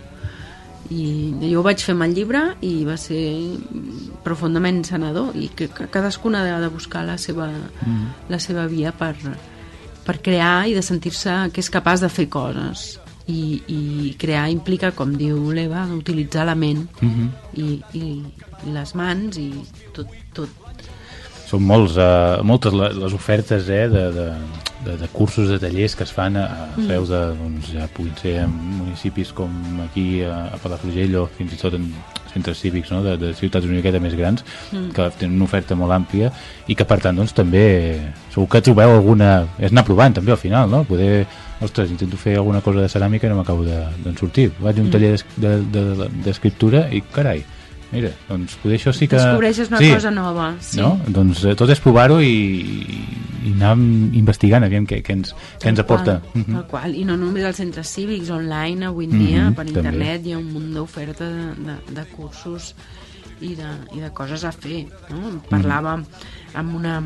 I jo ho vaig fer amb el llibre i va ser profundament sanador i que que cadascuna ha de buscar la seva, Mm. la seva via per, per crear i de sentir-se que és capaç de fer coses i, i crear implica, com diu l'Eva, utilitzar la ment Mhm. i, i les mans i tot, tot Són molts, uh, moltes le- les ofertes eh, de, de, de, de cursos, de tallers que es fan a, a Mm. de, doncs, ja puguin ser en municipis com aquí a, a Palafrugell o fins i tot en centres cívics no? de, de ciutats una miqueta més grans Mm. que tenen una oferta molt àmplia i que per tant doncs, també segur que trobeu alguna... és anar provant també al final no? poder, ostres, intento fer alguna cosa de ceràmica i no m'acabo de, de sortir vaig a un Mm. taller d'es- de- de- d'escriptura i carai mira, doncs poder això sí que... descobreixes una sí, cosa nova sí. no? Doncs eh, tot és provar-ho i, i anar investigant aviam què, què, ens, què ens Tal aporta. qual, Mhm. tal qual. I no només als centres cívics, online avui en dia, Mhm, per també. internet hi ha un munt d'oferta de, de, de cursos i de, i de coses a fer. No? Parlava amb una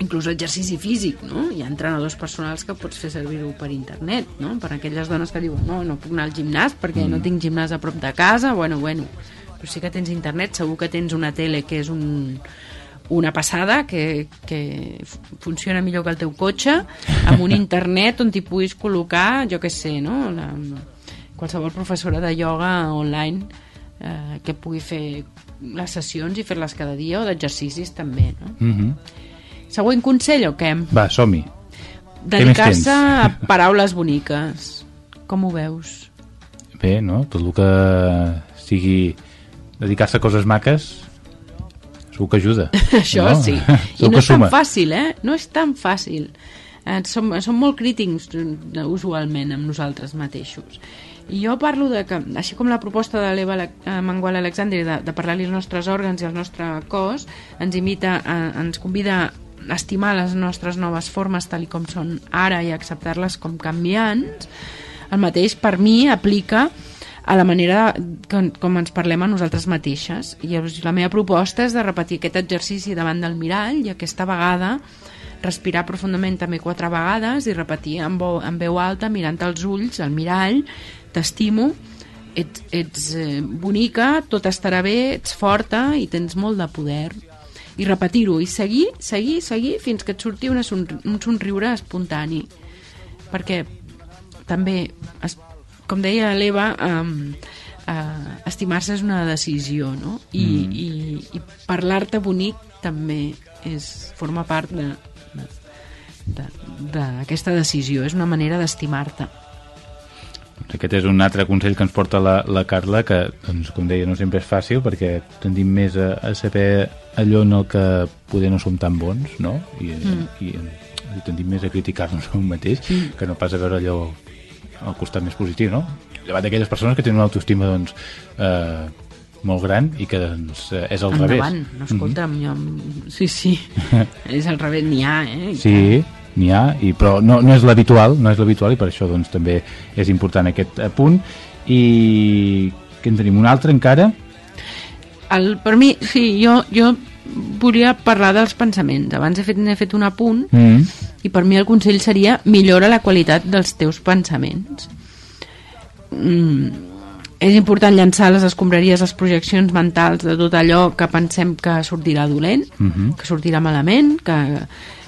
inclús exercici físic, no? Hi ha entrenadors personals que pots fer servir-ho per internet, no? Per aquelles dones que diuen no, no puc anar al gimnàs perquè no tinc gimnàs a prop de casa, bueno, bueno. Però sí que tens internet, segur que tens una tele que és un, una passada que, que funciona millor que el teu cotxe amb un *laughs* internet on t'hi puguis col·locar jo que sé, no? La, qualsevol professora de ioga online eh, que pugui fer les sessions i fer-les cada dia o d'exercicis també no? Mhm. Següent consell o què? Va, som-hi. Dedicar-se a paraules boniques com ho veus? Bé, no? Tot el que sigui dedicar-se a coses maques segur que ajuda. *laughs* Això no? sí. *laughs* I no és tan fàcil, eh? No és tan fàcil. Eh, som, som molt crítics eh, usualment amb nosaltres mateixos. I jo parlo de que, així com la proposta de l'Eva eh, Mangual Alexandre de, de parlar-li als nostres òrgans i al nostre cos ens imita, eh, ens convida a estimar les nostres noves formes tal i com són ara i acceptar-les com canviants, el mateix per mi aplica a la manera que, com ens parlem a nosaltres mateixes. I la meva proposta és de repetir aquest exercici davant del mirall i aquesta vegada respirar profundament també quatre vegades i repetir en, bo, en veu alta mirant als ulls, al mirall t'estimo ets, ets eh, bonica, tot estarà bé ets forta i tens molt de poder i repetir-ho i seguir, seguir, seguir fins que et surti una somri un somriure espontani perquè també es, com deia l'Eva um, uh, estimar-se és una decisió no? I, Mm. i, i parlar-te bonic també és, forma part de de- d'aquesta de, decisió és una manera d'estimar-te Aquest és un altre consell que ens porta la, la Carla, que, doncs, com deia, no sempre és fàcil, perquè tendim més a, a saber allò en el que poder no som tan bons, no? I, Mm. i, i tendim més a criticar-nos a un mateix, Mm. que no pas a veure allò al costat més positiu, no? Davant d'aquelles persones que tenen una autoestima, doncs, eh, molt gran i que doncs, eh, és al endavant, revés. no, escolta'm jo, sí, sí *laughs* és al revés, n'hi ha eh? Sí, n'hi ha, i, però no, no és l'habitual, no és l'habitual i per això doncs, també és important aquest eh, punt. I que en tenim un altre encara? El, per mi, sí, jo, jo volia parlar dels pensaments. Abans he fet, he fet un apunt Mm. i per mi el consell seria millora la qualitat dels teus pensaments. Mm, és important llançar les escombraries les projeccions mentals de tot allò que pensem que sortirà dolent, Mhm. que sortirà malament, que,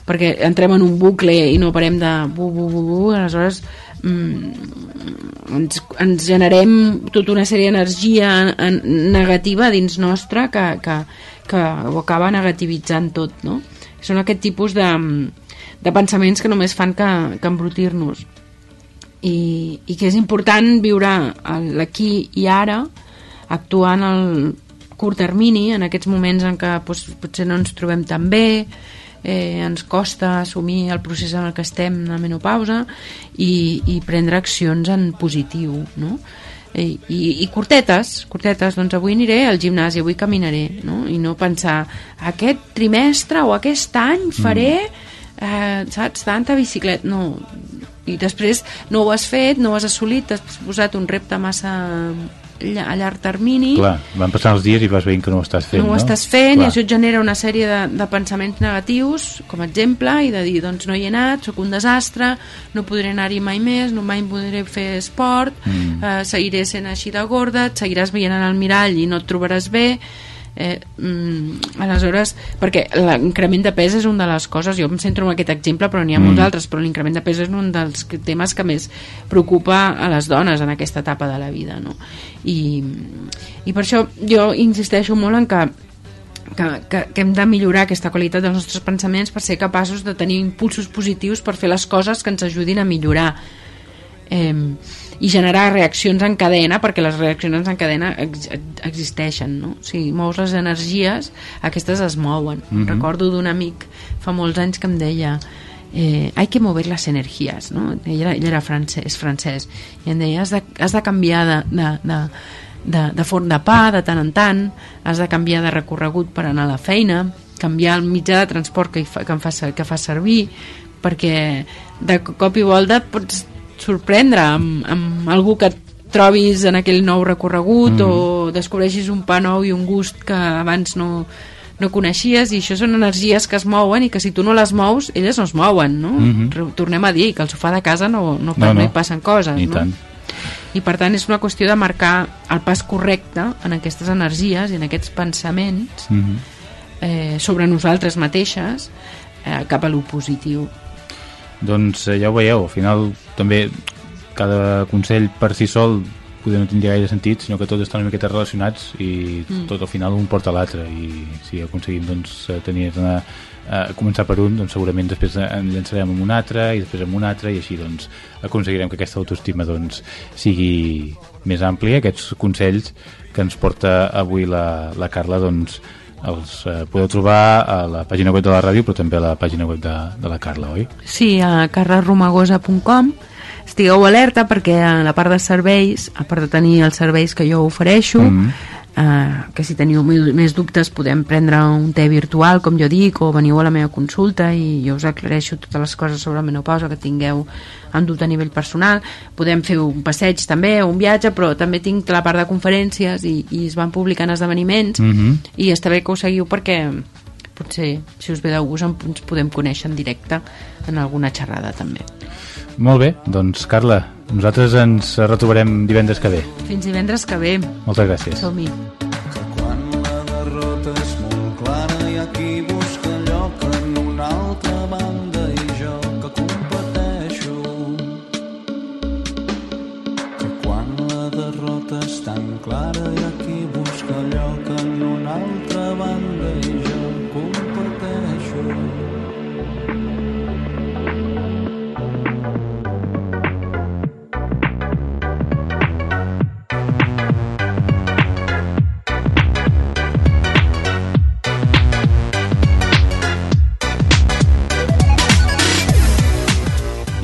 perquè entrem en un bucle i no parem de bu, bu, bu, bu, aleshores mm, ens, ens generem tota una sèrie d'energia en- negativa dins nostra que, que, que ho acaba negativitzant tot, no? Són aquest tipus de, de pensaments que només fan que, que embrutir-nos i, i que és important viure l'aquí i ara actuar en el curt termini en aquests moments en què doncs, potser no ens trobem tan bé eh, ens costa assumir el procés en el que estem en la menopausa i, i prendre accions en positiu no? I, i, i curtetes, curtetes, doncs avui aniré al gimnàs i avui caminaré, no? I no pensar aquest trimestre o aquest any faré, eh, saps, tanta bicicleta, no, i després no ho has fet, no ho has assolit, t'has posat un repte massa a llarg termini, Clar, van passant els dies i vas veient que no ho estàs fent, no no? ho estàs fent Clar. i això et genera una sèrie de, de pensaments negatius com a exemple i de dir doncs no hi he anat, sóc un desastre no podré anar-hi mai més, no mai podré fer esport Mm. eh, seguiré sent així de gorda, et seguiràs veient en el mirall i no et trobaràs bé eh, mm, aleshores perquè l'increment de pes és una de les coses jo em centro en aquest exemple però n'hi ha Mm. molts altres però l'increment de pes és un dels temes que més preocupa a les dones en aquesta etapa de la vida no? I, i per això jo insisteixo molt en que que, que, que hem de millorar aquesta qualitat dels nostres pensaments per ser capaços de tenir impulsos positius per fer les coses que ens ajudin a millorar eh, i generar reaccions en cadena perquè les reaccions en cadena ex existeixen no? si mous les energies aquestes es mouen Mhm. recordo d'un amic fa molts anys que em deia eh, hay que mover las energías no? ell era, ell era francès, francès i em deia has de, has de canviar de, de, de, de, de forn de pa de tant en tant has de canviar de recorregut per anar a la feina canviar el mitjà de transport que, fa, que, em fa, que fa servir perquè de cop i volta pots sorprendre amb, amb algú que et trobis en aquell nou recorregut Mm. o descobreixis un pa nou i un gust que abans no, no coneixies i això són energies que es mouen i que si tu no les mous, elles no es mouen no? Mhm. Re- tornem a dir que al sofà de casa no, no, No, no, no. hi passen coses I no? tant. i per tant és una qüestió de marcar el pas correcte en aquestes energies i en aquests pensaments Mhm. eh, sobre nosaltres mateixes eh, cap a lo positiu Doncs eh, ja ho veieu, al final també cada consell per si sol poder no tindria gaire sentit, sinó que tots estan una miqueta relacionats i Mm. tot al final un porta l'altre i si aconseguim doncs, eh, tenir una, eh, començar per un, doncs segurament després en llançarem amb un altre i després amb un altre i així doncs aconseguirem que aquesta autoestima doncs sigui més àmplia, aquests consells que ens porta avui la, la Carla doncs els eh, podeu trobar a la pàgina web de la ràdio però també a la pàgina web de, de la Carla, oi? Sí, a carrasromagosa.com estigueu alerta perquè a la part de serveis, a part de tenir els serveis que jo ofereixo, Mhm. Eh, que si teniu més dubtes podem prendre un té virtual, com jo dic, o veniu a la meva consulta i jo us aclareixo totes les coses sobre la menopausa que tingueu en dubte a nivell personal. Podem fer un passeig també, o un viatge, però també tinc la part de conferències i, i es van publicant esdeveniments Mhm. i està bé que ho seguiu perquè potser, si us ve de gust, en- ens podem conèixer en directe en alguna xerrada també. Molt bé, doncs Carla, nosaltres ens retrobarem divendres que ve. Fins divendres que ve. Moltes gràcies. Som-hi.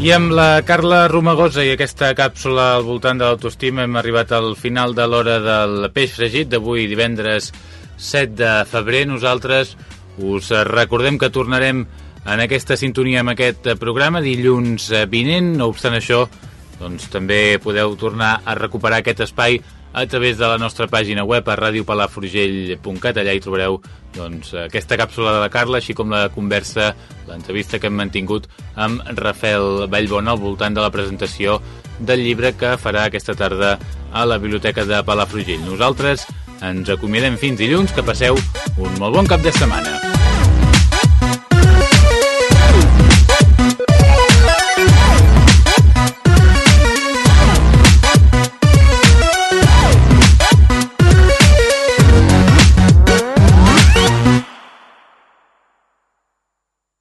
I amb la Carla Romagosa i aquesta càpsula al voltant de l'autoestima hem arribat al final de l'hora del peix fregit d'avui divendres 7 de febrer. Nosaltres us recordem que tornarem en aquesta sintonia amb aquest programa dilluns vinent. No obstant això, doncs també podeu tornar a recuperar aquest espai a través de la nostra pàgina web a radiopalafrugell.cat allà hi trobareu doncs, aquesta càpsula de la Carla així com la conversa, l'entrevista que hem mantingut amb Rafael Vallbona al voltant de la presentació del llibre que farà aquesta tarda a la Biblioteca de Palafrugell. Nosaltres ens acomiadem fins dilluns, que passeu un molt bon cap de setmana.